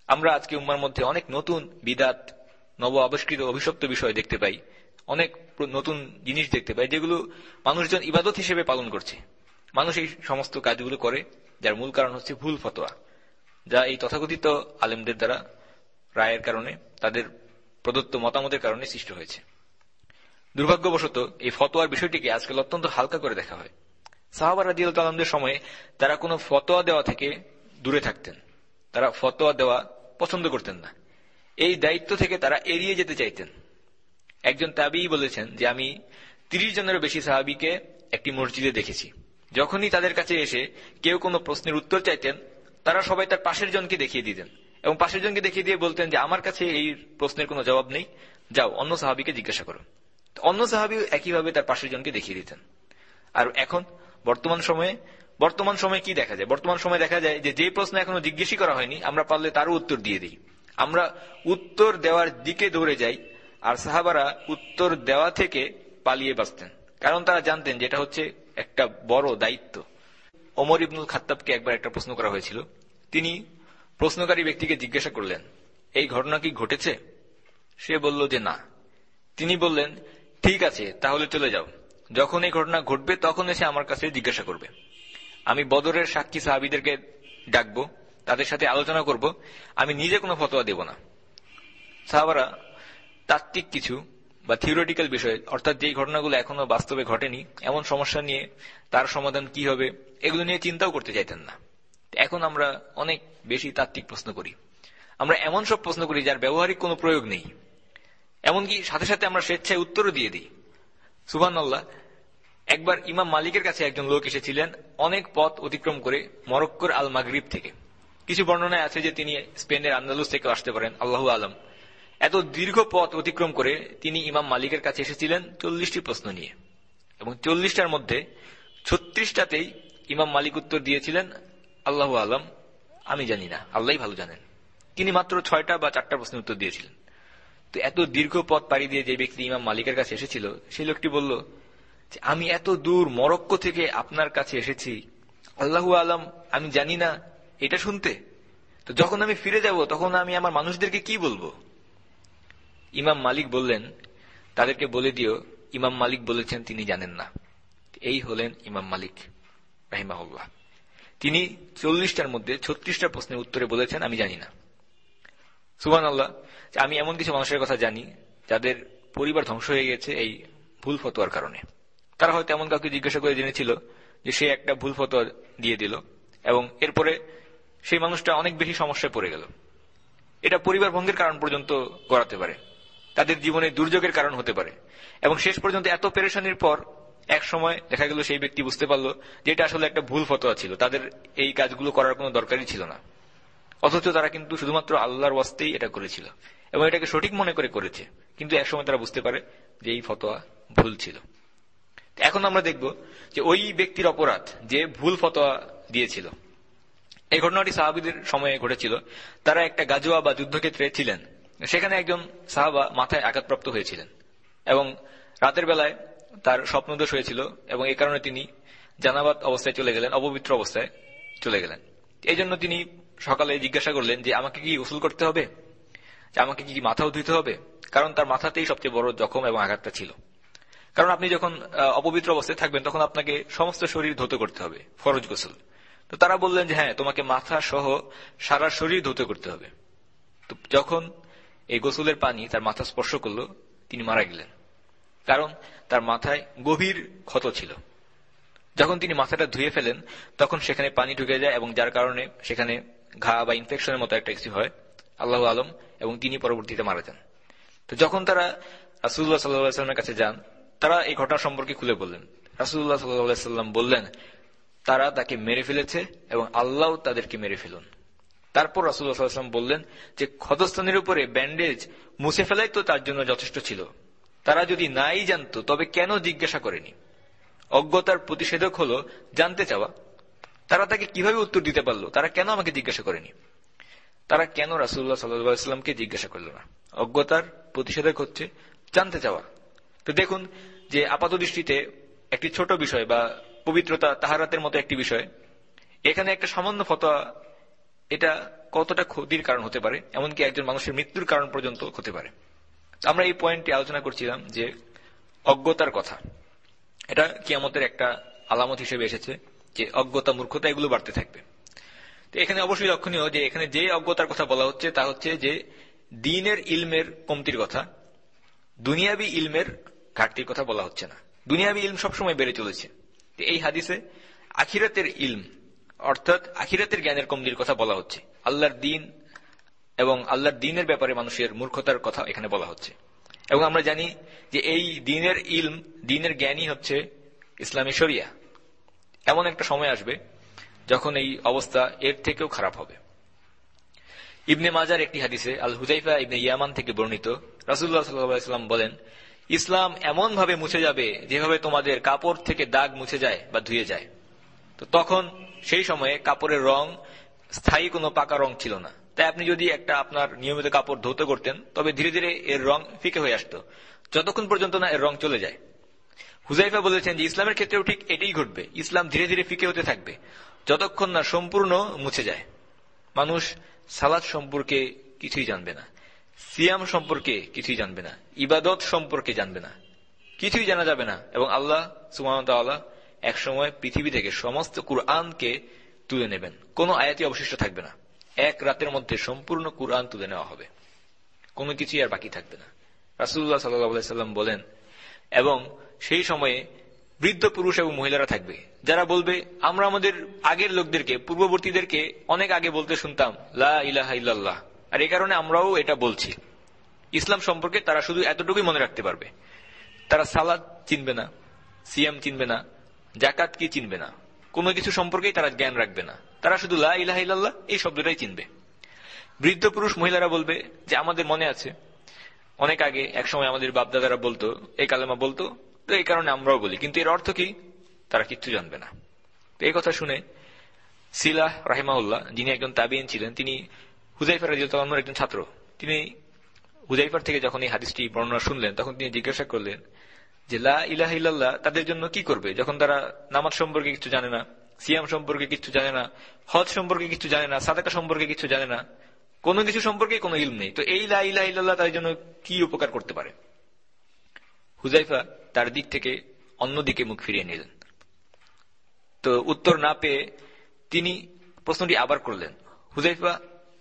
আমরা আজকে উম্মার মধ্যে অনেক নতুন বিদাত, নব আবিষ্কৃত অভিশপ্ত বিষয় দেখতে পাই, অনেক নতুন জিনিস দেখতে পাই, যেগুলো মানুষজন ইবাদত হিসেবে পালন করছে। মানুষ এই সমস্ত কাজগুলো করে যার মূল কারণ হচ্ছে ভুল ফতোয়া। যা এই তথাকথিত আলেমদের দ্বারা রায়ের কারণে, তাদের প্রদত্ত মতামতের কারণে সৃষ্টি হয়েছে। দুর্ভাগ্যবশত, এই ফতোয়ার বিষয়টিকে আজকাল অত্যন্ত হালকা করে দেখা হয়। সাহাবা রাজিউল তালামদের সময়ে তারা কোনো ফতোয়া দেওয়া থেকে দূরে থাকতেন। তারা ফতোয়া দেওয়া পছন্দ করতেন না। এই দায়িত্ব থেকে তারা এড়িয়ে যেতে চাইতেন। একজন তাবি বলেছেন যে, আমি তিরিশ জনেরও বেশি সাহাবিকে একটি মসজিদে দেখেছি। যখনই তাদের কাছে এসে কেউ কোনো প্রশ্নের উত্তর চাইতেন, তারা সবাই তার পাশের জনকে দেখিয়ে দিতেন এবং পাশের জনকে দেখিয়ে দিয়ে বলতেন যে, আমার কাছে এই প্রশ্নের কোনো জবাব নেই। যাও, অন্য সাহাবিকে জিজ্ঞাসা করো। অন্য সাহাবি একইভাবে তার পাশের জনকে দেখিয়ে দিতেন। আর এখন, বর্তমান সময়ে বর্তমান সময়ে কি দেখা যায়? বর্তমান সময়ে দেখা যায় যে যে প্রশ্ন এখনও জিজ্ঞেসই করা হয়নি, আমরা পারলে তারও উত্তর দিয়ে দিই। আমরা উত্তর দেওয়ার দিকে দৌড়ে যাই, আর সাহাবারা উত্তর দেওয়া থেকে পালিয়ে বাঁচতেন। কারণ তারা জানতেন যেটা হচ্ছে একটা বড় দায়িত্ব। ওমর ইবনুল খাত্তাবকে একবার একটা প্রশ্ন করা হয়েছিল। তিনি প্রশ্নকারী ব্যক্তিকে জিজ্ঞাসা করলেন, এই ঘটনা কি ঘটেছে? সে বলল যে, না। তিনি বললেন, ঠিক আছে, তাহলে চলে যাও। যখন এই ঘটনা ঘটবে, তখন এসে আমার কাছে জিজ্ঞাসা করবে। আমি বদরের সাক্ষী সাহাবিদেরকে ডাকবো, তাদের সাথে আলোচনা করব। আমি নিজে কোনো ফতোয়া দেব না। সাহাবারা তাত্ত্বিক কিছু বা থিওরিটিক্যাল বিষয়, অর্থাৎ যেই ঘটনাগুলো এখনও বাস্তবে ঘটেনি, এমন সমস্যা নিয়ে তার সমাধান কি হবে, এগুলো নিয়ে চিন্তাও করতে চাইতেন না। এখন আমরা অনেক বেশি তাত্ত্বিক প্রশ্ন করি। আমরা এমন সব প্রশ্ন করি যার ব্যবহারিক কোনো প্রয়োগ নেই। এমনকি সাথে সাথে আমরা স্বেচ্ছায় উত্তরও দিয়ে দিই। সুবান আল্লাহ একবার ইমাম মালিকের কাছে একজন লোক এসেছিলেন অনেক পথ অতিক্রম করে মরক্কোর আল মাগরিব থেকে। কিছু বর্ণনায় আছে যে তিনি স্পেনের আন্দালুস থেকে আসতে পারেন, আল্লাহ আলম। এত দীর্ঘ পথ অতিক্রম করে তিনি ইমাম মালিকের কাছে এসেছিলেন চল্লিশটি প্রশ্ন নিয়ে। এবং চল্লিশটার মধ্যে ছত্রিশটাতেই ইমাম মালিক উত্তর দিয়েছিলেন, আল্লাহ আলম, আমি জানি না আল্লাহ ভালো জানেন। তিনি মাত্র ছয়টা বা চারটা প্রশ্নের উত্তর দিয়েছিলেন। তো এত দীর্ঘ পথ পাড়ি দিয়ে যে ব্যক্তি ইমাম মালিকের কাছে এসেছিল, সেই লোকটি বলল যে, আমি এত দূর মরক্কো থেকে আপনার কাছে এসেছি। আল্লাহু আলম, আমি জানি না, এটা শুনতে। তো যখন আমি ফিরে যাব, তখন আমি আমার মানুষদেরকে কি বলব? ইমাম মালিক বললেন, তাদেরকে বলে দিও, ইমাম মালিক বলেছেন তিনি জানেন না। এই হলেন ইমাম মালিক, রাহিমাহুল্লাহ। তিনি চল্লিশটার মধ্যে ছত্রিশটা প্রশ্নের উত্তরে বলেছেন, আমি জানি না। সুবান আল্লাহ আমি এমন কিছু মানুষের কথা জানি, যাদের পরিবার ধ্বংস হয়ে গেছে এই ভুল ফতোয়ার কারণে। তারা হয়তো এমন কাউকে জিজ্ঞাসা করে জেনেছিল যে সে একটা ভুল ফতোয়া দিয়ে দিল, এবং এরপরে সেই মানুষটা অনেক বেশি সমস্যায় পড়ে গেল। এটা পরিবার ভঙ্গের কারণ পর্যন্ত গড়াতে পারে। তাদের জীবনে দুর্যোগের কারণ হতে পারে। এবং শেষ পর্যন্ত এত পেরেশানির পর এক সময় দেখা গেল সেই ব্যক্তি বুঝতে পারল যে এটা আসলে একটা ভুল ফতোয়া ছিল। তাদের এই কাজগুলো করার কোনো দরকারই ছিল না। অথচ তারা কিন্তু শুধুমাত্র আল্লাহর ওয়াস্তেই এটা করেছিল এবং এটাকে সঠিক মনে করে করেছে। কিন্তু একসময় তারা বুঝতে পারে যে এই ফতোয়া ভুল ছিল। এখন আমরা দেখব যে ওই ব্যক্তির অপরাধ যে ভুল ফতোয়া দিয়েছিল, এই ঘটনাটি সাহাবিদের সময়ে ঘটেছিল। তারা একটা গাজোয়া বা যুদ্ধক্ষেত্রে ছিলেন। সেখানে একজন সাহাবা মাথায় আঘাতপ্রাপ্ত হয়েছিলেন এবং রাতের বেলায় তার স্বপ্নদোষ হয়েছিল এবং এই কারণে তিনি জানাবাদ অবস্থায় চলে গেলেন, অপবিত্র অবস্থায় চলে গেলেন। এই জন্য তিনি সকালে জিজ্ঞাসা করলেন যে, আমাকে কি উসুল করতে হবে? যে আমাকে কি মাথাও ধুইতে হবে? কারণ তার মাথাতেই সবচেয়ে বড় জখম এবং আঘাতটা ছিল। কারণ আপনি যখন অপবিত্র অবস্থায় থাকবেন, তখন আপনাকে সমস্ত শরীর ধৌত করতে হবে, ফরজ গোসল। তো তারা বললেন যে হ্যাঁ তোমাকে মাথা সহ সারা শরীর ধৌত করতে হবে। তো যখন এই গোসলের পানি তার মাথা স্পর্শ করল, তিনি মারা গেলেন। কারণ তার মাথায় গভীর ক্ষত ছিল। যখন তিনি মাথাটা ধুয়ে ফেলেন, তখন সেখানে পানি ঢুকে যায় এবং যার কারণে সেখানে ঘা বা ইনফেকশনের মতো একটা কিছু হয়, আল্লাহ আলম, এবং তিনি পরবর্তীতে মারা যান। তো যখন তারা রাসুল্লাহ সাল্লাহামের কাছে যান, তারা এই ঘটনা সম্পর্কে খুলে বললেন। রাসুল্লাহ সাল্লাহাম বললেন, তারা তাকে মেরে ফেলেছে এবং আল্লাহ তাদেরকে মেরে ফেলুন। তারপর রাসুল্লাহ সাল্লাম বললেন যে ক্ষতস্থানের উপরে ব্যান্ডেজ মুছে ফেলাই তো তার জন্য যথেষ্ট ছিল। তারা যদি নাই জানতো, তবে কেন জিজ্ঞাসা করেনি? অজ্ঞতার প্রতিষেধক হলো জানতে চাওয়া। তারা তাকে কীভাবে উত্তর দিতে পারল? তারা কেন আমাকে জিজ্ঞাসা করেনি? তারা কেন রাসুল্লাহ সাল্লাহামকে জিজ্ঞাসা করল না? অজ্ঞতার প্রতিষেধক হচ্ছে জানতে চাওয়া। তো দেখুন যে আপাত দৃষ্টিতে একটি ছোট বিষয় বা পবিত্রতা তাহারাতের মতো একটি বিষয়, এখানে একটা সামান্য ফতোয়া এটা কতটা ক্ষতির কারণ হতে পারে, এমনকি একজন মানুষের মৃত্যুর কারণ পর্যন্ত হতে পারে। আমরা এই পয়েন্টটি আলোচনা করছিলাম যে অজ্ঞতার কথা। এটা কিয়ামতের একটা আলামত হিসেবে এসেছে যে অজ্ঞতা, মূর্খতা এগুলো বাড়তে থাকবে। তো এখানে অবশ্যই লক্ষণীয় যে এখানে যে অজ্ঞতার কথা বলা হচ্ছে তা হচ্ছে যে দিনের ইলমের কমতির কথা, দুনিয়াবি ইলমের ঘাটতির কথা বলা হচ্ছে না। দুনিয়াবি ইলম সবসময় বেড়ে চলেছে। এই হাদিসে আখিরাতের ইলম অর্থাৎ আখিরাতের জ্ঞানের কমতির কথা বলা হচ্ছে। আল্লাহর দিন এবং আল্লাহর দিনের ব্যাপারে মানুষের মূর্খতার কথা এখানে বলা হচ্ছে। এবং আমরা জানি যে এই দিনের ইলম, দিনের জ্ঞানই হচ্ছে ইসলামী শরিয়া। এমন একটা সময় আসবে যখন এই অবস্থা এর থেকেও খারাপ হবে। ইবনে মাজার একটি হাদিসে আল হুজাইফা ইবনে ইয়ামান থেকে বর্ণিত রাসুল্লাহ সাল্লাম বলেন, ইসলাম এমন ভাবে মুছে যাবে যেভাবে তোমাদের কাপড় থেকে দাগ মুছে যায় বা ধুয়ে যায়। তো তখন সেই সময়ে কাপড়ের রং স্থায়ী কোনো পাকা রং ছিল না। তাই আপনি যদি একটা আপনার নিয়মিত কাপড় ধৌত করতেন, তবে ধীরে ধীরে এর রং ফিকে হয়ে আসতো। যতক্ষণ পর্যন্ত না এর রং চলে যায়। হুজাইফা বলেছেন যে, ইসলামের ক্ষেত্রেও ঠিক এটাই ঘটবে। ইসলাম ধীরে ধীরে ফিকে হতে থাকবে। যতক্ষণ না সম্পূর্ণ মুছে যায়। মানুষ সালাদ সম্পর্কে কিছুই জানবে না। সিয়াম সম্পর্কে কিছুই জানবে না। ইবাদত সম্পর্কে জানবে না। কিছুই জানা যাবে না। এবং আল্লাহ সুমানতাল্লাহ একসময় পৃথিবী থেকে সমস্ত কুরআনকে তুলে নেবেন। কোনো আয়াতি অবশিষ্ট থাকবে না। এক রাতের মধ্যে সম্পূর্ণ কুরআন তুলে নেওয়া হবে। কোনো কিছুই আর বাকি থাকবে না। রাসুল্লাহ সাল্লাম বলেন, এবং সেই সময়ে বৃদ্ধ পুরুষ এবং মহিলারা থাকবে। যারা বলবে, আমরা আমাদের আগের লোকদেরকে, পূর্ববর্তীদেরকে অনেক আগে বলতে শুনতাম, লা ইলাহা ইল্লাল্লাহ। আর এই কারণে আমরাও এটা বলছি। ইসলাম সম্পর্কে তারা শুধু এতটুকুই মনে রাখতে পারবে। তারা সালাদ চিনবে না, সিয়াম চিনবে না জাকাত কি চিনবে না? কোনো কিছু সম্পর্কেই তারা জ্ঞান রাখবে না। তারা শুধু লা ইলাহা ইল্লাল্লাহ এই শব্দটাই চিনবে। বৃদ্ধ পুরুষ মহিলারা বলবে যে, আমাদের মনে আছে। অনেক আগে একসময় আমাদের বাপদাদারা বলতো, এই কালেমা বলতো? তো এই কারণে আমরাও বলি। কিন্তু এর অর্থ কি? তারা কিচ্ছু জানবে না। তো এই কথা শুনে সিলাহ রাহিমাউল্লাহ যিনি একজন তাবিন ছিলেন, তিনি হুজাইফার রাজিউল্লাহর একজন ছাত্র। তিনি হুজাইফার থেকে যখন এই হাদিসটি বর্ণনা শুনলেন, তখন তিনি জিজ্ঞাসা করলেন যে লা ইলাহ ইল্লাল্লাহ, তাদের জন্য কি করবে? যখন তারা নামাজ সম্পর্কে কিছু জানে না, সিয়াম সম্পর্কে কিছু জানে না, হজ সম্পর্কে কিছু জানে না, সাদাকা সম্পর্কে কিছু জানে না, কোনো কিছু সম্পর্কে কোনো ইলম নেই। তো এই লা ইলাহ ইল্লাল্লাহ তাদের জন্য কি উপকার করতে পারে? হুজাইফা তার দিক থেকে অন্যদিকে মুখ ফিরিয়ে নিলেন। তো উত্তর না পেয়ে তিনি প্রশ্নটি আবার করলেন। হুজাইফা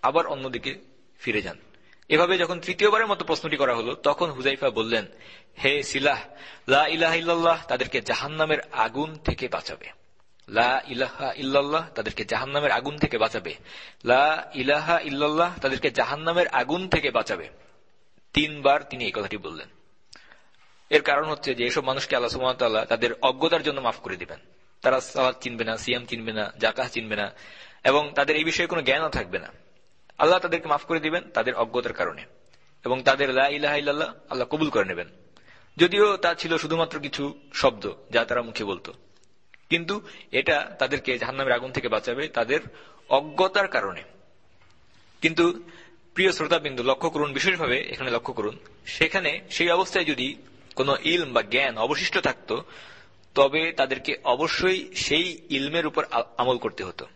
আবার অন্যদিকে ফিরে যান। এভাবে যখন তৃতীয়বারের মতো প্রশ্নটি করা হলো, তখন হুজাইফা বললেন, হে সিলাহ, লা ইলাহা ইল্লাল্লাহ তাদেরকে জাহান্নামের আগুন থেকে বাঁচাবে। লা ইলাহা ইল্লাল্লাহ তাদেরকে জাহান্নামের আগুন থেকে বাঁচাবে। লা ইলাহা ইল্লাল্লাহ তাদেরকে জাহান্নামের আগুন থেকে বাঁচাবে। তিনবার তিনি এই কথাটি বললেন। এর কারণ হচ্ছে যে এসব মানুষকে আল্লাহ সুমতাল্লাহ তাদের অজ্ঞতার জন্য মাফ করে দিবেন। তারা সালাদ চিনবে না, সিয়াম চিনবে না জাকাহ চিনবে না এবং তাদের এই বিষয়ে কোনো জ্ঞানও থাকবে না। আল্লাহ তাদেরকে মাফ করে দিবেন তাদের অজ্ঞতার কারণে। এবং তাদের লা ইলাহা আল্লাহ কবুল করে নেবেন। যদিও তা ছিল শুধুমাত্র কিছু শব্দ যা তারা মুখে বলতো। কিন্তু এটা তাদেরকে জাহান্নামের আগুন থেকে বাঁচাবে তাদের অজ্ঞতার কারণে। কিন্তু প্রিয় শ্রোতাবিন্দু, লক্ষ্য করুন, বিশেষভাবে এখানে লক্ষ্য করুন, সেখানে সেই অবস্থায় যদি কোনো ইলম বা জ্ঞান অবশিষ্ট থাকত, তবে তাদেরকে অবশ্যই সেই ইলমের উপর আমল করতে হতো।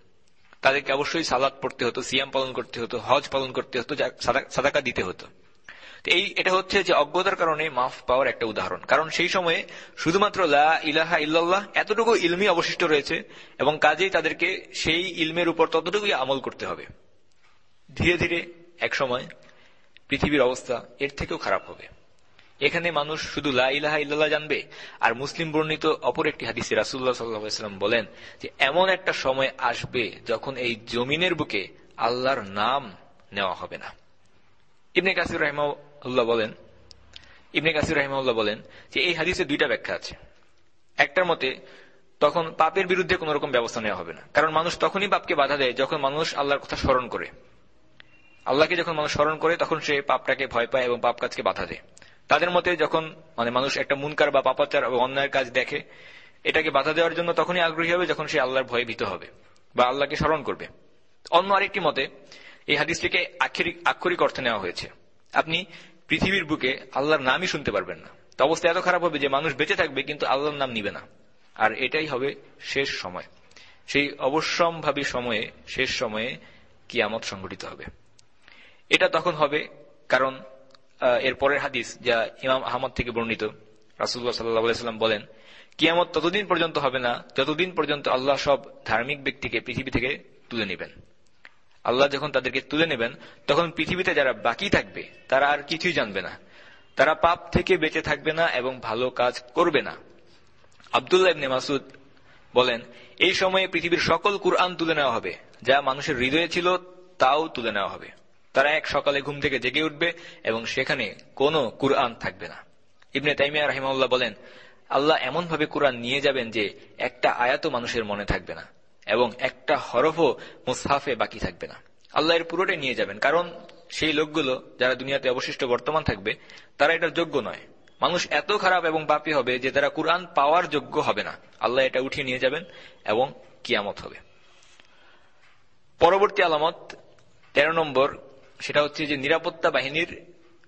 তাদেরকে অবশ্যই সালাদ পড়তে হতো, সিয়াম পালন করতে হতো, হজ পালন করতে হতো সাদাকা দিতে হতো। এই এটা হচ্ছে যে অজ্ঞতার কারণে মাফ পাওয়ার একটা উদাহরণ। কারণ সেই সময়ে শুধুমাত্র লা ইলাহা ইল্লাল্লাহ এতটুকু ইলমি অবশিষ্ট রয়েছে এবং কাজেই তাদেরকে সেই ইলমের উপর ততটুকুই আমল করতে হবে। ধীরে ধীরে এক সময় পৃথিবীর অবস্থা এর থেকেও খারাপ হবে। এখানে মানুষ শুধু লা ইলাহা জানবে, আর মুসলিম বর্ণিত অপর একটি হাদিসে রাসুল্লাহ সাল্লাহাম বলেন যে, এমন একটা সময় আসবে যখন এই জমিনের বুকে আল্লাহর নাম নেওয়া হবে না। ইবনে কাসির রহমাউল্লাহ বলেন, ইবনে কাসির রহমাউল্লাহ বলেন যে, এই হাদিসে দুইটা ব্যাখ্যা আছে। একটার মতে, তখন পাপের বিরুদ্ধে কোন রকম ব্যবস্থা নেওয়া হবে না। কারণ মানুষ তখনই পাপকে বাধা দেয় যখন মানুষ আল্লাহর কথা স্মরণ করে। আল্লাহকে যখন মানুষ স্মরণ করে, তখন সে পাপটাকে ভয় পায় এবং পাপ কাজকে বাধা দেয়। তাদের মতে যখন মানে মানুষ একটা মুনকার বা পাপাচার এবং অন্যায়ের কাজ দেখে, এটাকে বাধা দেওয়ার জন্য তখনই আগ্রহী হবে যখন সে আল্লাহর ভয়ে ভীত হবে বা আল্লাহকে স্মরণ করবে। অন্য আরেকটি মতে, এই হাদিসটিকে আক্ষরিক অর্থে নেওয়া হয়েছে। আপনি পৃথিবীর বুকে আল্লাহর নামই শুনতে পারবেন না। তো অবস্থা এত খারাপ হবে যে মানুষ বেঁচে থাকবে কিন্তু আল্লাহর নাম নিবে না। আর এটাই হবে শেষ সময়। সেই অবশ্যম্ভাবী সময়ে, শেষ সময়ে কিয়ামত সংঘটিত হবে। এটা তখন হবে কারণ এর পরের হাদিস যা ইমাম আহমদ থেকে বর্ণিত রাসুল্লাহ সাল্লাহাম বলেন, কিয়ামত ততদিন পর্যন্ত হবে না যতদিন পর্যন্ত আল্লাহ সব ধার্মিক ব্যক্তিকে পৃথিবী থেকে তুলে নেবেন। আল্লাহ যখন তাদেরকে তুলে নেবেন, তখন পৃথিবীতে যারা বাকি থাকবে, তারা আর কিছুই জানবে না। তারা পাপ থেকে বেঁচে থাকবে না এবং ভালো কাজ করবে না। আবদুল্লাহ ইবনে মাসুদ বলেন, এই সময়ে পৃথিবীর সকল কুরআন তুলে নেওয়া হবে, যা মানুষের হৃদয়ে ছিল তাও তুলে নেওয়া হবে। তারা এক সকালে ঘুম থেকে জেগে উঠবে এবং সেখানে কোনো কুরআন থাকবে না। ইবনে তাইমিয়া রাহিমাউল্লাহ বলেন, আল্লাহ এমন ভাবে কুরআন নিয়ে যাবেন যে একটা আয়াত মানুষের মনে থাকবে না এবং একটা হরফও মুসাফে বাকি থাকবে না। আল্লাহ এর পুরোটাই নিয়ে যাবেন, কারণ সেই লোকগুলো যারা দুনিয়াতে অবশিষ্ট বর্তমান থাকবে, তারা এটার যোগ্য নয়। মানুষ এত খারাপ এবং পাপি হবে যে তারা কুরআন পাওয়ার যোগ্য হবে না। আল্লাহ এটা উঠিয়ে নিয়ে যাবেন এবং কিয়ামত হবে। পরবর্তী আলামত, তেরো নম্বর সেটা হচ্ছে যে নিরাপত্তা বাহিনীর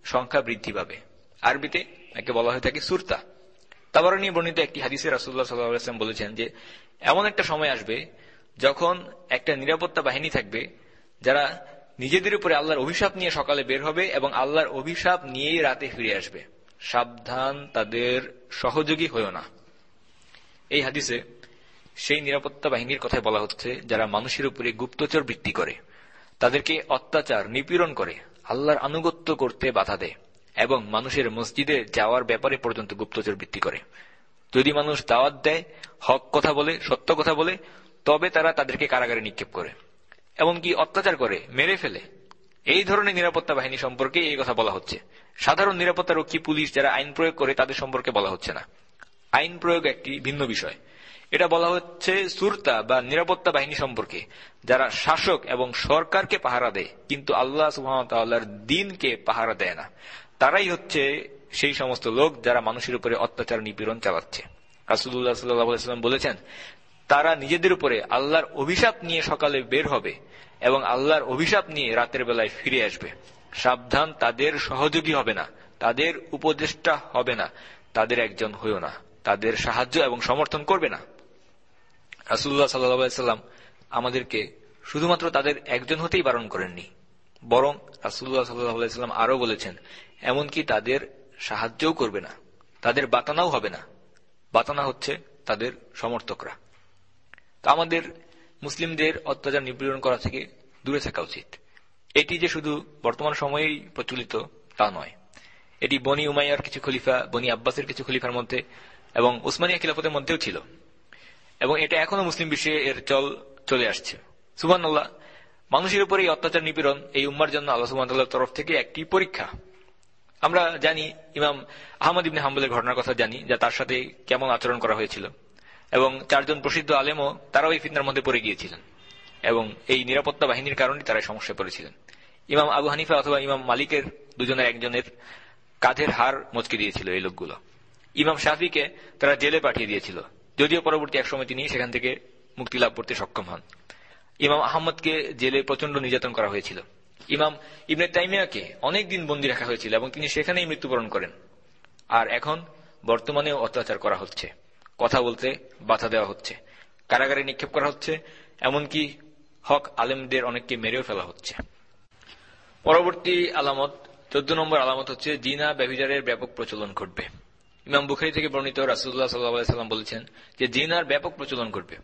সংখ্যা বৃদ্ধি পাবে। আরবিতে একে বলা হয়ে থাকে সুরতা। তাবারণী বর্ণিত একটি হাদিসের রাসুল্লাহ সাল্লাম বলেছেন যে, এমন একটা সময় আসবে যখন একটা নিরাপত্তা বাহিনী থাকবে যারা নিজেদের উপরে আল্লাহর অভিশাপ নিয়ে সকালে বের হবে এবং আল্লাহর অভিশাপ নিয়েই রাতে ফিরে আসবে। সাবধান, তাদের সহযোগী হয়েও না। এই হাদিসে সেই নিরাপত্তা বাহিনীর কথায় বলা হচ্ছে, যারা মানুষের উপরে গুপ্তচর বৃত্তি করে। তাদেরকে অত্যাচার নিপীড়ন করে, আল্লাহর আনুগত্য করতে বাধা দেয় এবং মানুষের মসজিদে যাওয়ার ব্যাপারে পর্যন্ত গুপ্তচর বৃত্তি করে। যদি মানুষ দাওয়াত দেয়, হক কথা বলে, সত্য কথা বলে, তবে তারা তাদেরকে কারাগারে নিক্ষেপ করে। এমনকি অত্যাচার করে, মেরে ফেলে। এই ধরনের নিরাপত্তা বাহিনী সম্পর্কে এই কথা বলা হচ্ছে। সাধারণ নিরাপত্তা রক্ষী পুলিশ যারা আইন প্রয়োগ করে, তাদের সম্পর্কে বলা হচ্ছে না। আইন প্রয়োগ একটি ভিন্ন বিষয়। এটা বলা হচ্ছে সুরতা বা নিরাপত্তা বাহিনী সম্পর্কে। যারা শাসক এবং সরকারকে পাহারা দেয়, কিন্তু আল্লাহ সুহামতাল্লাহর দিনকে পাহারা দেয় না। তারাই হচ্ছে সেই সমস্ত লোক যারা মানুষের উপরে অত্যাচার, নিপীড়ন চালাচ্ছে। রাসুল্লাহ সাল্লাম বলেছেন, তারা নিজেদের উপরে আল্লাহর অভিশাপ নিয়ে সকালে বের হবে এবং আল্লাহর অভিশাপ নিয়ে রাতের বেলায় ফিরে আসবে। সাবধান, তাদের সহযোগী হবে না, তাদের উপদেষ্টা হবে না, তাদের একজন হইও না, তাদের সাহায্য এবং সমর্থন করবে না। রাসুল্লাহ সাল্লাম আমাদেরকে শুধুমাত্র তাদের একজন হতেই বারণ করেননি, বরং রাসুল্লাহ সাল্লাম আরও বলেছেন, এমনকি তাদের সাহায্যও করবে না, তাদের বাতানাও হবে না, বাতানা হচ্ছে তাদের সমর্থকরা। তা আমাদের মুসলিমদের অত্যাচার নিপীড়ন করা থেকে দূরে থাকা উচিত। এটি যে শুধু বর্তমান সময়েই প্রচলিত তা নয়। এটি বনি উমাইয়ার কিছু খলিফা, বনি আব্বাসের কিছু খলিফার মধ্যে এবং উসমানিয়া খিলাফতের মধ্যেও ছিল। এবং এটা এখনও মুসলিম বিশ্বে এর চল চলে আসছে। সুবান্লাহ মানুষের উপরে এই অত্যাচার নিপীড়ন এই উম্মার জন্য আল্লাহ সুবাহ তরফ থেকে একটি পরীক্ষা। আমরা জানি ইমাম আহমদ ইবনে হাম্বলের ঘটনার কথা জানি, যা তার সাথে কেমন আচরণ করা হয়েছিল। এবং চারজন প্রসিদ্ধ আলেমও তারাও এই ফিতনার মধ্যে পড়ে গিয়েছিলেন। এবং এই নিরাপত্তা বাহিনীর কারণে তারা সমস্যায় পড়েছিলেন। ইমাম আবু হানিফা অথবা ইমাম মালিকের দুজনের একজনের কাঁধের হার মচকে দিয়েছিল এই লোকগুলো। ইমাম শাফিকে তারা জেলে পাঠিয়ে দিয়েছিল। যদিও পরবর্তী এক সময় তিনি সেখান থেকে মুক্তি লাভ করতে সক্ষম হন। ইমাম আহমদকে জেলে প্রচণ্ড নির্যাতন করা হয়েছিল। ইমাম ইবনে তাইমিয়াকে অনেকদিন বন্দী রাখা হয়েছিল এবং তিনি সেখানেই মৃত্যুবরণ করেন। আর এখন বর্তমানেও অত্যাচার করা হচ্ছে। কথা বলতে বাধা দেওয়া হচ্ছে। কারাগারে নিক্ষেপ করা হচ্ছে। এমনকি হক আলেমদের অনেককে মেরেও ফেলা হচ্ছে। পরবর্তী আলামত, চোদ্দ নম্বর আলামত হচ্ছে, জিনা ব্যভিচারের ব্যাপক প্রচলন ঘটবে। ইমাম বুখারি থেকে বর্ণিত রাসুল্লাহ সাল্লাম বলেছেন যে জিনার ব্যাপক প্রচলন করবে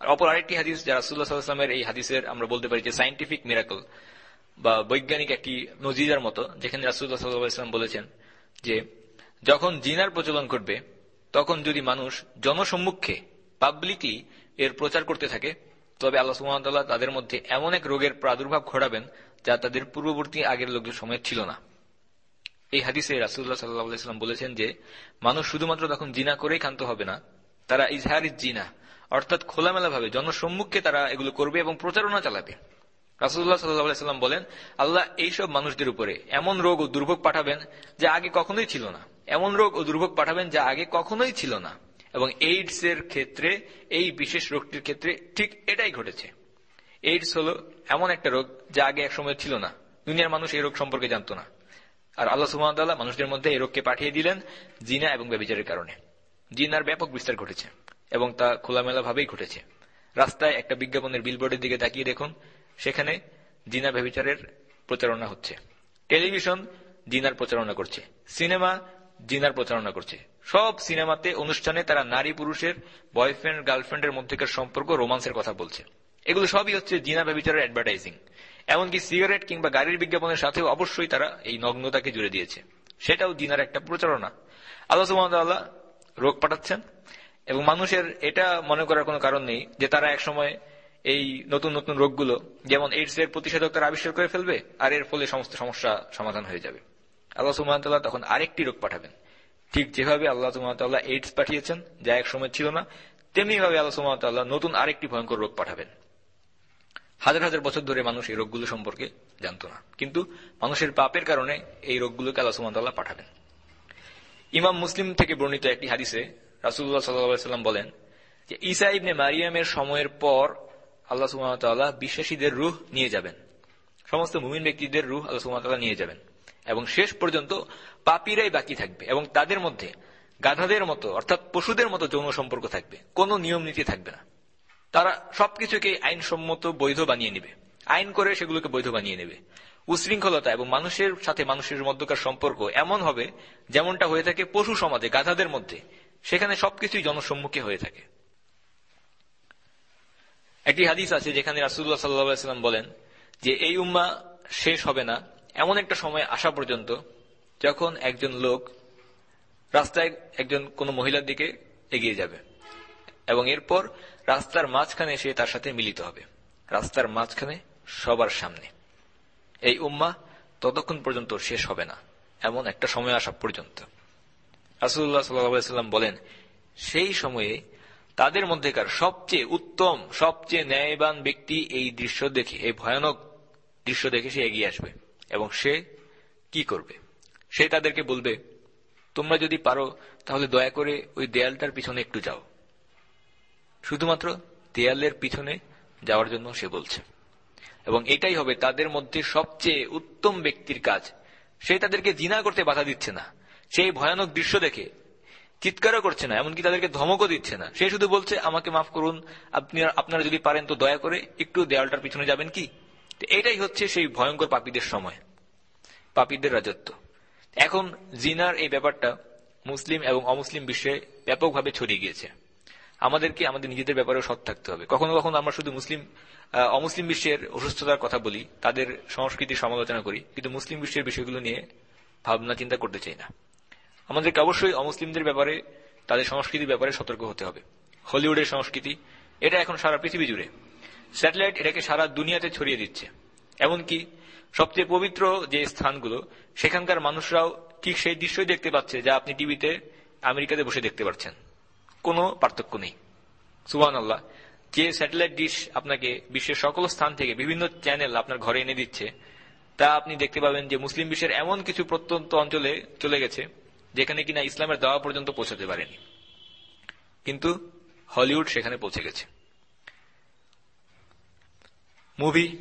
আর অপর আরেকটি হাদিস যা রাসুল্লাহ সাল্লাহামের এই হাদিসের আমরা বলতে পারি যে সাইন্টিফিক মিরাকল বা বৈজ্ঞানিক একটি নজিজার মতো, যেখানে রাসুল্লাহ সাল্লাহাম বলেছেন যে যখন জিনার প্রচলন ঘটবে, তখন যদি মানুষ জনসম্মুখে পাবলিকলি এর প্রচার করতে থাকে, তবে আল্লাহ তাদের মধ্যে এমন এক রোগের প্রাদুর্ভাব ঘটাবেন যা তাদের পূর্ববর্তী আগের লোকের সময় ছিল না। এই হাদিসে রাসুল্লাহ সাল্লাহাম বলেছেন যে, মানুষ শুধুমাত্র তখন জিনা করেই ক্ষান্ত হবে না, তারা ইজহার জিনা, অর্থাৎ খোলামেলা ভাবে জনসম্মুখে তারা এগুলো করবে এবং প্রচারণা চালাবে। রাসুল্লাহ সাল্লাহাম বলেন, আল্লাহ এইসব মানুষদের উপরে এমন রোগ ও দুর্ভোগ পাঠাবেন যা আগে কখনোই ছিল না। এমন রোগ ও দুর্ভোগ পাঠাবেন যা আগে কখনোই ছিল না। এবং এইডস এর ক্ষেত্রে, এই বিশেষ রোগটির ক্ষেত্রে ঠিক এটাই ঘটেছে। এইডস হল এমন একটা রোগ যা আগে এক সময় ছিল না। দুনিয়ার মানুষ এই রোগ সম্পর্কে জানত না। আর আল্লাহ সুহামতাল্লাহ মানুষদের মধ্যে এই রোগকে পাঠিয়ে দিলেন জিনা এবং ব্যবচারের কারণে। জিনার ব্যাপক বিস্তার ঘটেছে এবং তা খোলামেলা ভাবেই ঘটেছে। রাস্তায় একটা বিজ্ঞাপনের বিলবোর্ডের দিকে তাকিয়ে দেখুন, সেখানে জিনা ব্যবচারের প্রচারণা হচ্ছে। টেলিভিশন জিনার প্রচারণা করছে। সিনেমা জিনার প্রচারণা করছে। সব সিনেমাতে, অনুষ্ঠানে তারা নারী পুরুষের বয়ফ্রেন্ড গার্লফ্রেন্ডের মধ্যেকার সম্পর্ক রোমান্সের কথা বলছে। এগুলো সবই হচ্ছে জিনা ব্যবচারের অ্যাডভার্টাইজিং এমনকি সিগারেট কিংবা গাড়ির বিজ্ঞাপনের সাথেও অবশ্যই তারা এই নগ্নতাকে জুড়ে দিয়েছে। সেটাও দিনার একটা প্রচারণা। আল্লাহ সুহামতাল্লাহ রোগ পাঠাচ্ছেন এবং মানুষের এটা মনে করার কোনো কারণ নেই যে তারা একসময় এই নতুন নতুন রোগগুলো, যেমন এইডস এর প্রতিষেধক তারা আবিষ্কার করে ফেলবে, আর এর ফলে সমস্ত সমস্যা সমাধান হয়ে যাবে। আল্লাহ সুমতাল্লাহ তখন আরেকটি রোগ পাঠাবেন। ঠিক যেভাবে আল্লাহ সুমতাল্লাহ এইডস পাঠিয়েছেন, যা এক সময় ছিল না তেমনি ভাবে আল্লাহ সুমতাল্লাহ নতুন আরেকটি ভয়ঙ্কর রোগ পাঠাবেন। হাজার হাজার বছর ধরে মানুষ এই রোগগুলো সম্পর্কে জানত না। কিন্তু মানুষের পাপের কারণে এই রোগগুলোকে আল্লাহ সুমতাল্লাহ পাঠাবেন। ইমাম মুসলিম থেকে বর্ণিত একটি হাদিসে রাসুল্লাহ সাল্লাম বলেন যে ইসা ইবনে মারিয়ামের সময়ের পর আল্লাহ সুমতাল্লাহ বিশ্বাসীদের রুহ নিয়ে যাবেন। সমস্ত মুমিন ব্যক্তিদের রুহ আল্লাহ সুমতাল্লাহ নিয়ে যাবেন। এবং শেষ পর্যন্ত পাপিরাই বাকি থাকবে এবং তাদের মধ্যে গাধাদের মতো, অর্থাৎ পশুদের মতো যৌন সম্পর্ক থাকবে। কোনো নিয়ম নীতি থাকবে না। তারা সবকিছুকে আইনসম্মত বৈধ বানিয়ে নেবে। আইন করে সেগুলোকে বৈধ বানিয়ে নেবে। উশৃঙ্খলতা এবং মানুষের সাথে মানুষের মধ্যকার সম্পর্ক এমন হবে, যেমনটা হয়ে থাকে পশু সমাজে, গাধাদের মধ্যে। সেখানে সবকিছুই জনসম্মুখে হয়ে থাকে। একটি হাদিস আছে যেখানে রাসুল্লাহ সাল্লাম বলেন যে, এই উম্মা শেষ হবে না। এমন একটা সময় আসা পর্যন্ত যখন একজন লোক রাস্তায় একজন কোন মহিলার দিকে এগিয়ে যাবে এবং এরপর রাস্তার মাঝখানে সে তার সাথে মিলিত হবে। রাস্তার মাঝখানে সবার সামনে। এই উম্মা ততক্ষণ পর্যন্ত শেষ হবে না। এমন একটা সময় আসা পর্যন্ত। রাসুল্লাহ সাল্লাম বলেন, সেই সময়ে তাদের মধ্যেকার সবচেয়ে উত্তম, সবচেয়ে ন্যায়বান ব্যক্তি এই দৃশ্য দেখে, এই ভয়ানক দৃশ্য দেখে সে এগিয়ে আসবে। এবং সে কি করবে? সে তাদেরকে বলবে, তোমরা যদি পারো, তাহলে দয়া করে ওই দেয়ালটার পিছনে একটু যাও। শুধুমাত্র দেয়ালের পিছনে যাওয়ার জন্য সে বলছে। এবং এটাই হবে তাদের মধ্যে সবচেয়ে উত্তম ব্যক্তির কাজ। সে তাদেরকে জিনা করতে বাধা দিচ্ছে না। সেই ভয়ানক দৃশ্য দেখে চিৎকারও করছে না, এমনকি তাদেরকে ধমকও দিচ্ছে না। সে শুধু বলছে, আমাকে মাফ করুন, আপনি আপনারা যদি পারেন তো দয়া করে একটু দেয়ালটার পিছনে যাবেন কি? এটাই হচ্ছে সেই ভয়ঙ্কর পাপীদের সময়, পাপীদের রাজত্ব। এখন জিনার এই ব্যাপারটা মুসলিম এবং অমুসলিম বিশ্বে ব্যাপকভাবে ছড়িয়ে গিয়েছে। আমাদেরকে, আমাদের নিজেদের ব্যাপারেও সৎ থাকতে হবে। কখনো কখনো আমরা শুধু মুসলিম অমুসলিম বিশ্বের অসুস্থতার কথা বলি, তাদের সংস্কৃতির সমালোচনা করি, কিন্তু মুসলিম বিশ্বের বিষয়গুলো নিয়ে ভাবনা, চিন্তা করতে চাই না। আমাদেরকে অবশ্যই অমুসলিমদের ব্যাপারে, তাদের সংস্কৃতির ব্যাপারে সতর্ক হতে হবে। হলিউডের সংস্কৃতি, এটা এখন সারা পৃথিবী জুড়ে। স্যাটেলাইট এটাকে সারা দুনিয়াতে ছড়িয়ে দিচ্ছে। এমনকি সবচেয়ে পবিত্র যে স্থানগুলো, সেখানকার মানুষরাও ঠিক সেই দৃশ্যই দেখতে পাচ্ছে যা আপনি টিভিতে আমেরিকাতে বসে দেখতে পাচ্ছেন। কোনো পার্থক্য নেই। সুবান আল্লাহ যে স্যাটেলাইট ডিশ আপনাকে বিশ্বের সকল স্থান থেকে বিভিন্ন চ্যানেল আপনার ঘরে এনে দিচ্ছে, তা আপনি দেখতে পাবেন যে মুসলিম বিশ্বের এমন কিছু প্রত্যন্ত অঞ্চলে চলে গেছে, যেখানে কিনা ইসলামের দাওয়া পর্যন্ত পৌঁছাতে পারেনি। কিন্তু হলিউড সেখানে পৌঁছে গেছে। মুভি,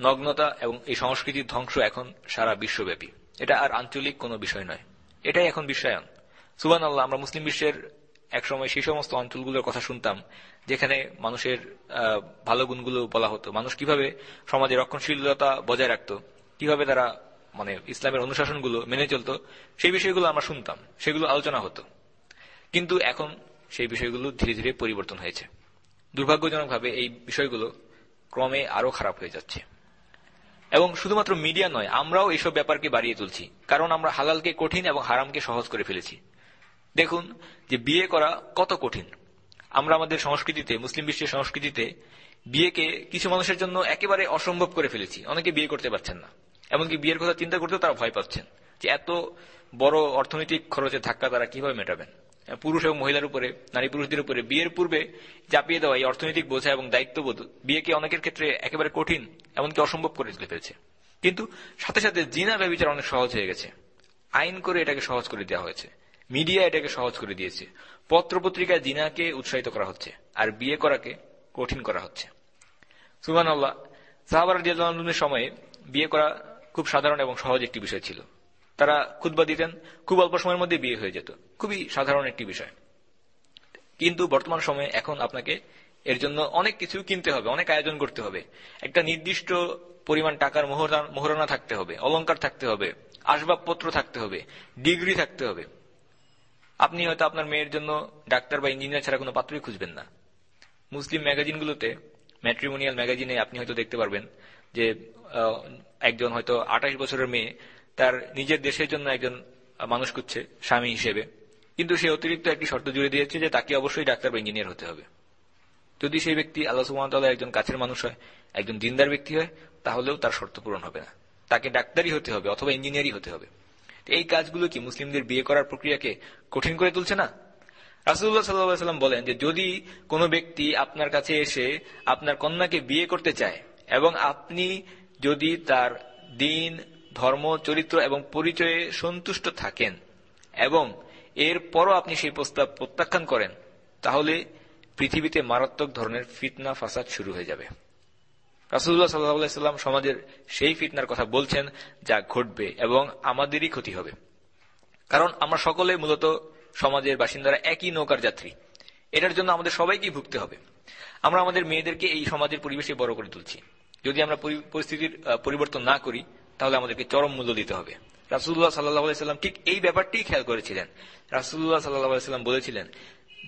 নগ্নতা এবং এই সংস্কৃতির ধ্বংস এখন সারা বিশ্বব্যাপী। এটা আর আঞ্চলিক কোনো বিষয় নয়। এটাই এখন বিশ্বায়ন। সুবান আল্লাহ আমরা মুসলিম বিশ্বের একসময় সেই সমস্ত অঞ্চলগুলোর কথা শুনতাম, যেখানে মানুষের ভালো গুণগুলো বলা হতো। মানুষ কীভাবে সমাজে রক্ষণশীলতা বজায় রাখত, কীভাবে তারা মানে ইসলামের অনুশাসনগুলো মেনে চলতো, সেই বিষয়গুলো আমরা শুনতাম, সেগুলো আলোচনা হতো। কিন্তু এখন সেই বিষয়গুলো ধীরে ধীরে পরিবর্তন হয়েছে। দুর্ভাগ্যজনকভাবে এই বিষয়গুলো ক্রমে আরও খারাপ হয়ে যাচ্ছে। এবং শুধুমাত্র মিডিয়া নয়, আমরাও এইসব ব্যাপারকে বাড়িয়ে তুলছি, কারণ আমরা হালালকে কঠিন এবং হারামকে সহজ করে ফেলেছি। দেখুন যে বিয়ে করা কত কঠিন। আমরা আমাদের সংস্কৃতিতে, মুসলিম বিশ্বের সংস্কৃতিতে বিয়েকে কিছু মানুষের জন্য একেবারে অসম্ভব করে ফেলেছি। অনেকে বিয়ে করতে পারছেন না। এমনকি বিয়ের কথা চিন্তা করতেও তারা ভয় পাচ্ছেন যে এত বড় অর্থনৈতিক খরচের ধাক্কা তারা কীভাবে মেটাবেন। পুরুষ এবং মহিলার উপরে, নারী পুরুষদের উপরে বিয়ের পূর্বে চাপিয়ে দেওয়া এই অর্থনৈতিক বোঝা এবং দায়িত্ববোধ বিয়েকে অনেকের ক্ষেত্রে একেবারে কঠিন, এমনকি অসম্ভব করে তুলে ফেলছে। কিন্তু সাথে সাথে জিনা ব্যবচার অনেক সহজ হয়ে গেছে। আইন করে এটাকে সহজ করে দেওয়া হয়েছে। মিডিয়া এটাকে সহজ করে দিয়েছে। পত্রপত্রিকায় জিনাকে উৎসাহিত করা হচ্ছে আর বিয়ে করাকে কঠিন করা হচ্ছে। সুবান আল্লাহ সাহাবার সময়ে বিয়ে করা খুব সাধারণ এবং সহজ একটি বিষয় ছিল। তারা খুদবা দিতেন, খুব অল্প সময়ের মধ্যে বিয়ে হয়ে যেত। খুবই সাধারণ একটি বিষয়। কিন্তু বর্তমান সময়ে এখন আপনাকে এর জন্য অনেক কিছু কিনতে হবে, অনেক আয়োজন করতে হবে। একটা নির্দিষ্ট পরিমাণ টাকার মোহরানা থাকতে হবে অলঙ্কার থাকতে হবে, আসবাবপত্র থাকতে হবে, ডিগ্রি থাকতে হবে। আপনি হয়তো আপনার মেয়ের জন্য ডাক্তার বা ইঞ্জিনিয়ার ছাড়া কোনো পাত্রই খুঁজবেন না। মুসলিম ম্যাগাজিনগুলোতে, ম্যাট্রিমোনিয়াল ম্যাগাজিনে আপনি হয়তো দেখতে পারবেন যে একজন হয়তো আঠাশ বছরের মেয়ে, তার নিজের দেশের জন্য একজন মানুষ খুঁজছে, স্বামী হিসেবে। কিন্তু সে অতিরিক্ত একটি শর্ত জুড়ে দিয়েছে যে তাকে অবশ্যই ডাক্তার বা ইঞ্জিনিয়ার হতে হবে। যদি সেই ব্যক্তি আল্লাহ সুমতাল্লাহ একজন কাছের মানুষ হয়, একজন দিনদার ব্যক্তি হয়, তাহলেও তার শর্ত পূরণ হবে না। তাকে ডাক্তারই হতে হবে অথবা ইঞ্জিনিয়ারই হতে হবে। এই কাজগুলো কি মুসলিমদের বিয়ে করার প্রক্রিয়াকে কঠিন করে তুলছে না? রাসুল্লাহ সাল্লাম বলেন যে যদি কোনো ব্যক্তি আপনার কাছে এসে আপনার কন্যাকে বিয়ে করতে চায় এবং আপনি যদি তার দিন, ধর্ম, চরিত্র এবং পরিচয়ে সন্তুষ্ট থাকেন এবং এর পরও আপনি সেই প্রস্তাব প্রত্যাখ্যান করেন, তাহলে পৃথিবীতে মারাত্মক ধরনের ফিতনা, ফাসাদ শুরু হয়ে যাবে। রাসুল্লাহ সাল্লাহাম সমাজের সেই ফিতনার কথা বলছেন যা ঘটবে এবং আমাদেরই ক্ষতি হবে। কারণ আমরা সকলে মূলত সমাজের বাসিন্দারা একই নৌকার যাত্রী। এটার জন্য আমাদের সবাইকেই ভুগতে হবে। আমরা আমাদের মেয়েদেরকে এই সমাজের পরিবেশে বড় করে তুলছি। যদি আমরা পরিস্থিতির পরিবর্তন না করি, তাহলে আমাদেরকে চরম মূল্য দিতে হবে। রাসুল্লাহ সাল্লাহাম ঠিক এই ব্যাপারটি খেয়াল করেছিলেন। রাসুল্লাহ সাল্লাহাম বলেছিলেন,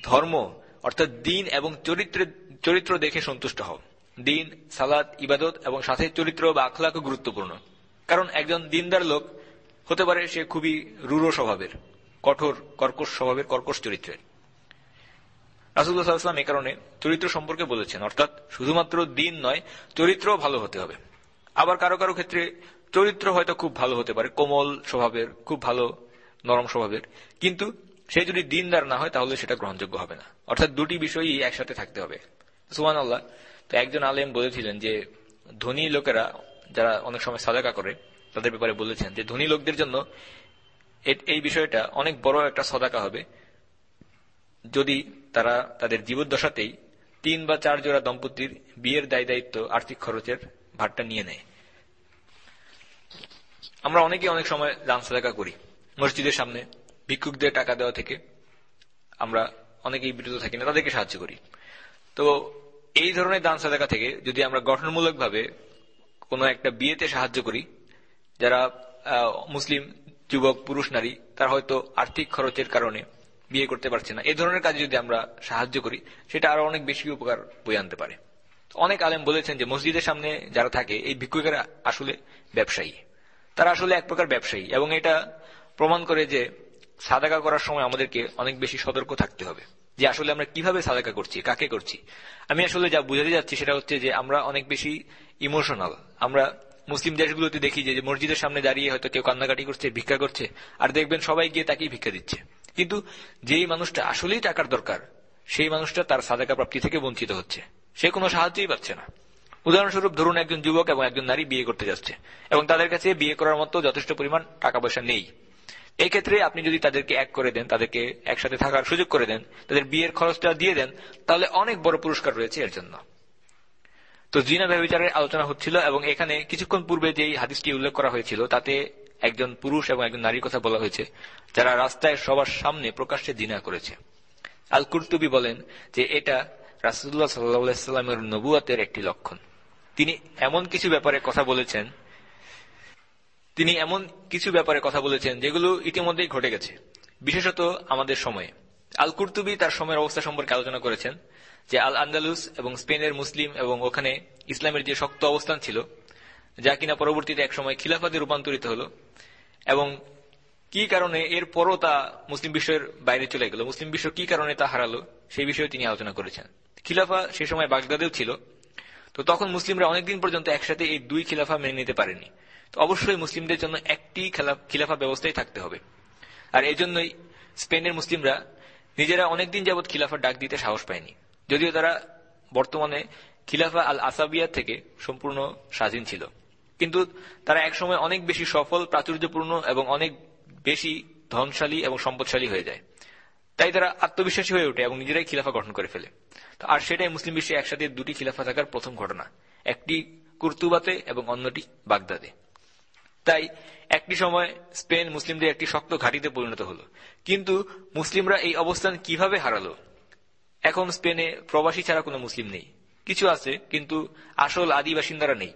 ধর্ম অর্থাৎ দিন এবং চরিত্রের চরিত্র দেখে সন্তুষ্ট হও। দিন সালাদ ইবাদত এবং সাথে চরিত্র বা আখলাকও গুরুত্বপূর্ণ। কারণ একজন দিনদার লোক হতে পারে সে খুবই রূঢ় স্বভাবের, কঠোর, কর্কশ স্বভাবের, কর্কশ চরিত্রের। রাসুল্লাহাম এ কারণে চরিত্র সম্পর্কে বলেছেন, অর্থাৎ শুধুমাত্র দিন নয়, চরিত্রও ভালো হতে হবে। আবার কারও কারও ক্ষেত্রে চরিত্র হয়তো খুব ভালো হতে পারে, কোমল স্বভাবের, খুব ভালো, নরম স্বভাবের। কিন্তু সে যদি দিনদার না হয়, তাহলে সেটা গ্রহণযোগ্য হবে না। অর্থাৎ দুটি বিষয়ই একসাথে থাকতে হবে। সুমান আল্লাহ তো একজন আলেম বলেছিলেন যে, ধনী লোকেরা যারা অনেক সময় সাদাকা করে, তাদের ব্যাপারে বলেছেন যে, ধনী লোকদের জন্য এই বিষয়টা অনেক বড় একটা সদাকা হবে। যদি তারা তাদের জীবদ্দশাতেই তিন বা চার জোড়া দম্পতির বিয়ের দায় দায়িত্ব, আর্থিক খরচের ভারটা নিয়ে নেয়। আমরা অনেকে অনেক সময় দান সাদাকা করি। মসজিদের সামনে ভিক্ষুকদের টাকা দেওয়া থেকে আমরা অনেকেই বিরত থাকি না, তাদেরকে সাহায্য করি। তো এই ধরনের দান সাদাকা থেকে যদি আমরা গঠনমূলকভাবে কোনো একটা বিয়েতে সাহায্য করি, যারা মুসলিম, যুবক, পুরুষ, নারী, তার হয়তো আর্থিক খরচের কারণে বিয়ে করতে পারছে না। এই ধরনের কাজে যদি আমরা সাহায্য করি, সেটা আরও অনেক বেশি উপকার বয়ে আনতে পারে। অনেক আলেম বলেছেন যে মসজিদের সামনে যারা থাকে, এই ভিক্ষুকেরা আসলে ব্যবসায়ী। তারা আসলে এক প্রকার ব্যবসায়ী এবং এটা প্রমাণ করে যে সাদাকা করার সময় আমাদেরকে অনেক বেশি সতর্ক থাকতে হবে। যে আসলে আমরা কীভাবে সাদাকা করছি, কাকে করছি। আমি আসলে যা বুঝাতে যাচ্ছি সেটা হচ্ছে যে আমরা অনেক বেশি ইমোশনাল আমরা মুসলিম দেশগুলোতে দেখি যে মসজিদের সামনে দাঁড়িয়ে হয়তো কেউ কান্নাকাটি করছে, ভিক্ষা করছে, আর দেখবেন সবাই গিয়ে তাকেই ভিক্ষা দিচ্ছে। কিন্তু যেই মানুষটা আসলেই টাকার দরকার, সেই মানুষটা তার সাদাকা প্রাপ্তি থেকে বঞ্চিত হচ্ছে। সে কোনো সাহায্যই পাচ্ছে না। উদাহরণস্বরূপ ধরুন একজন যুবক এবং একজন নারী বিয়ে করতে যাচ্ছে, এবং তাদের কাছে বিয়ে করার মতো যথেষ্ট পরিমাণ টাকা পয়সা নেই। এই ক্ষেত্রে আপনি যদি তাদেরকে এক করে দেন, তাদেরকে একসাথে থাকার সুযোগ করে দেন, তাদের বিয়ের খরচটা দিয়ে দেন, তাহলে অনেক বড় পুরস্কার রয়েছে এর জন্য। তো জিনা ব্যবচারের আলোচনা হচ্ছিল এবং এখানে কিছুক্ষণ পূর্বে যে হাদিসটি উল্লেখ করা হয়েছিল, তাতে একজন পুরুষ এবং একজন নারীর কথা বলা হয়েছে, যারা রাস্তায় সবার সামনে প্রকাশ্যে জিনা করেছে। আল কুর্তুবি বলেন যে এটা রাসুল্লাহ সাল্লাহামের নবুয়াতের একটি লক্ষণ। তিনি এমন কিছু ব্যাপারে কথা বলেছেন তিনি এমন কিছু ব্যাপারে কথা বলেছেন যেগুলো ইতিমধ্যেই ঘটে গেছে, বিশেষত আমাদের সময়ে। আল কুর্তুবি তার সময়ের অবস্থা সম্পর্কে আলোচনা করেছেন যে আল আন্দালুস এবং স্পেনের মুসলিম এবং ওখানে ইসলামের যে শক্ত অবস্থান ছিল, যা কিনা পরবর্তীতে একসময় খিলাফাতে রূপান্তরিত হল এবং কি কারণে এর পরও তা মুসলিম বিশ্বের বাইরে চলে গেল, মুসলিম বিশ্ব কি কারণে তা হারালো, সেই বিষয়ে তিনি আলোচনা করেছেন। খিলাফা সে সময় বাগদাদেও ছিল, তো তখন মুসলিমরা অনেকদিন পর্যন্ত একসাথে এই দুই খিলাফা মেনে নিতে পারেনি। তো অবশ্যই মুসলিমদের জন্য একটি খিলাফা ব্যবস্থাই থাকতে হবে। আর এই জন্যই স্পেনের মুসলিমরা নিজেরা অনেকদিন যাবৎ খিলাফার ডাক দিতে সাহস পায়নি। যদিও তারা বর্তমানে খিলাফা আল আসাবিয়া থেকে সম্পূর্ণ স্বাধীন ছিল। কিন্তু তারা একসময় অনেক বেশি সফল, প্রাচুর্যপূর্ণ এবং অনেক বেশি ধনশালী এবং সম্পদশালী হয়ে যায়। তাই তারা আত্মবিশ্বাসী হয়ে ওঠে এবং নিজেরাই খিলাফা গঠন করে ফেলে। আর সেটাই মুসলিম বিশ্বে একসাথে দুটি খিলাফা থাকার প্রথম ঘটনা। একটি কুর্তুবাতে এবং অন্যটি বাগদাদে। তাই একটি সময় স্পেন মুসলিমদের একটি শক্ত ঘাটিতে পরিণত হল। কিন্তু মুসলিমরা এই অবস্থান কীভাবে হারালো? এখন স্পেনে প্রবাসী ছাড়া কোনো মুসলিম নেই। কিছু আছে, কিন্তু আসল আদি বাসিন্দারা নেই।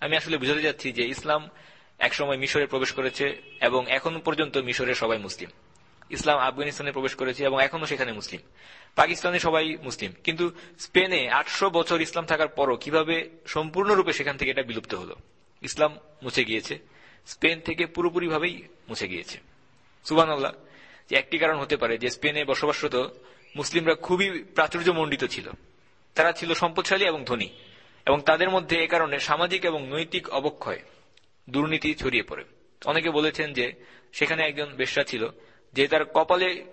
আমি আসলে বুঝাতে যাচ্ছি যে ইসলাম একসময় মিশরে প্রবেশ করেছে এবং এখন পর্যন্ত মিশরে সবাই মুসলিম। ইসলাম আফগানিস্তানে প্রবেশ করেছে এবং এখনও সেখানে মুসলিম। পাকিস্তানে সবাই মুসলিম। কিন্তু স্পেনে আটশো বছর ইসলাম থাকার পরও কীভাবে সম্পূর্ণরূপে সেখান থেকে এটা বিলুপ্ত হলো? ইসলাম মুছে গিয়েছে। স্পেন থেকে পুরোপুরিভাবেই মুছে গিয়েছে। সুবান আল্লাহ যে একটি কারণ হতে পারে যে স্পেনে বসবাসরত মুসলিমরা খুবই প্রাচুর্যমণ্ডিত ছিল। তারা ছিল সম্পদশালী এবং ধনী, এবং তাদের মধ্যে এ কারণে সামাজিক এবং নৈতিক অবক্ষয়, দুর্নীতি ছড়িয়ে পড়ে। অনেকে বলেছেন যে সেখানে একজন বেশ্যা ছিল, যে তার কপালে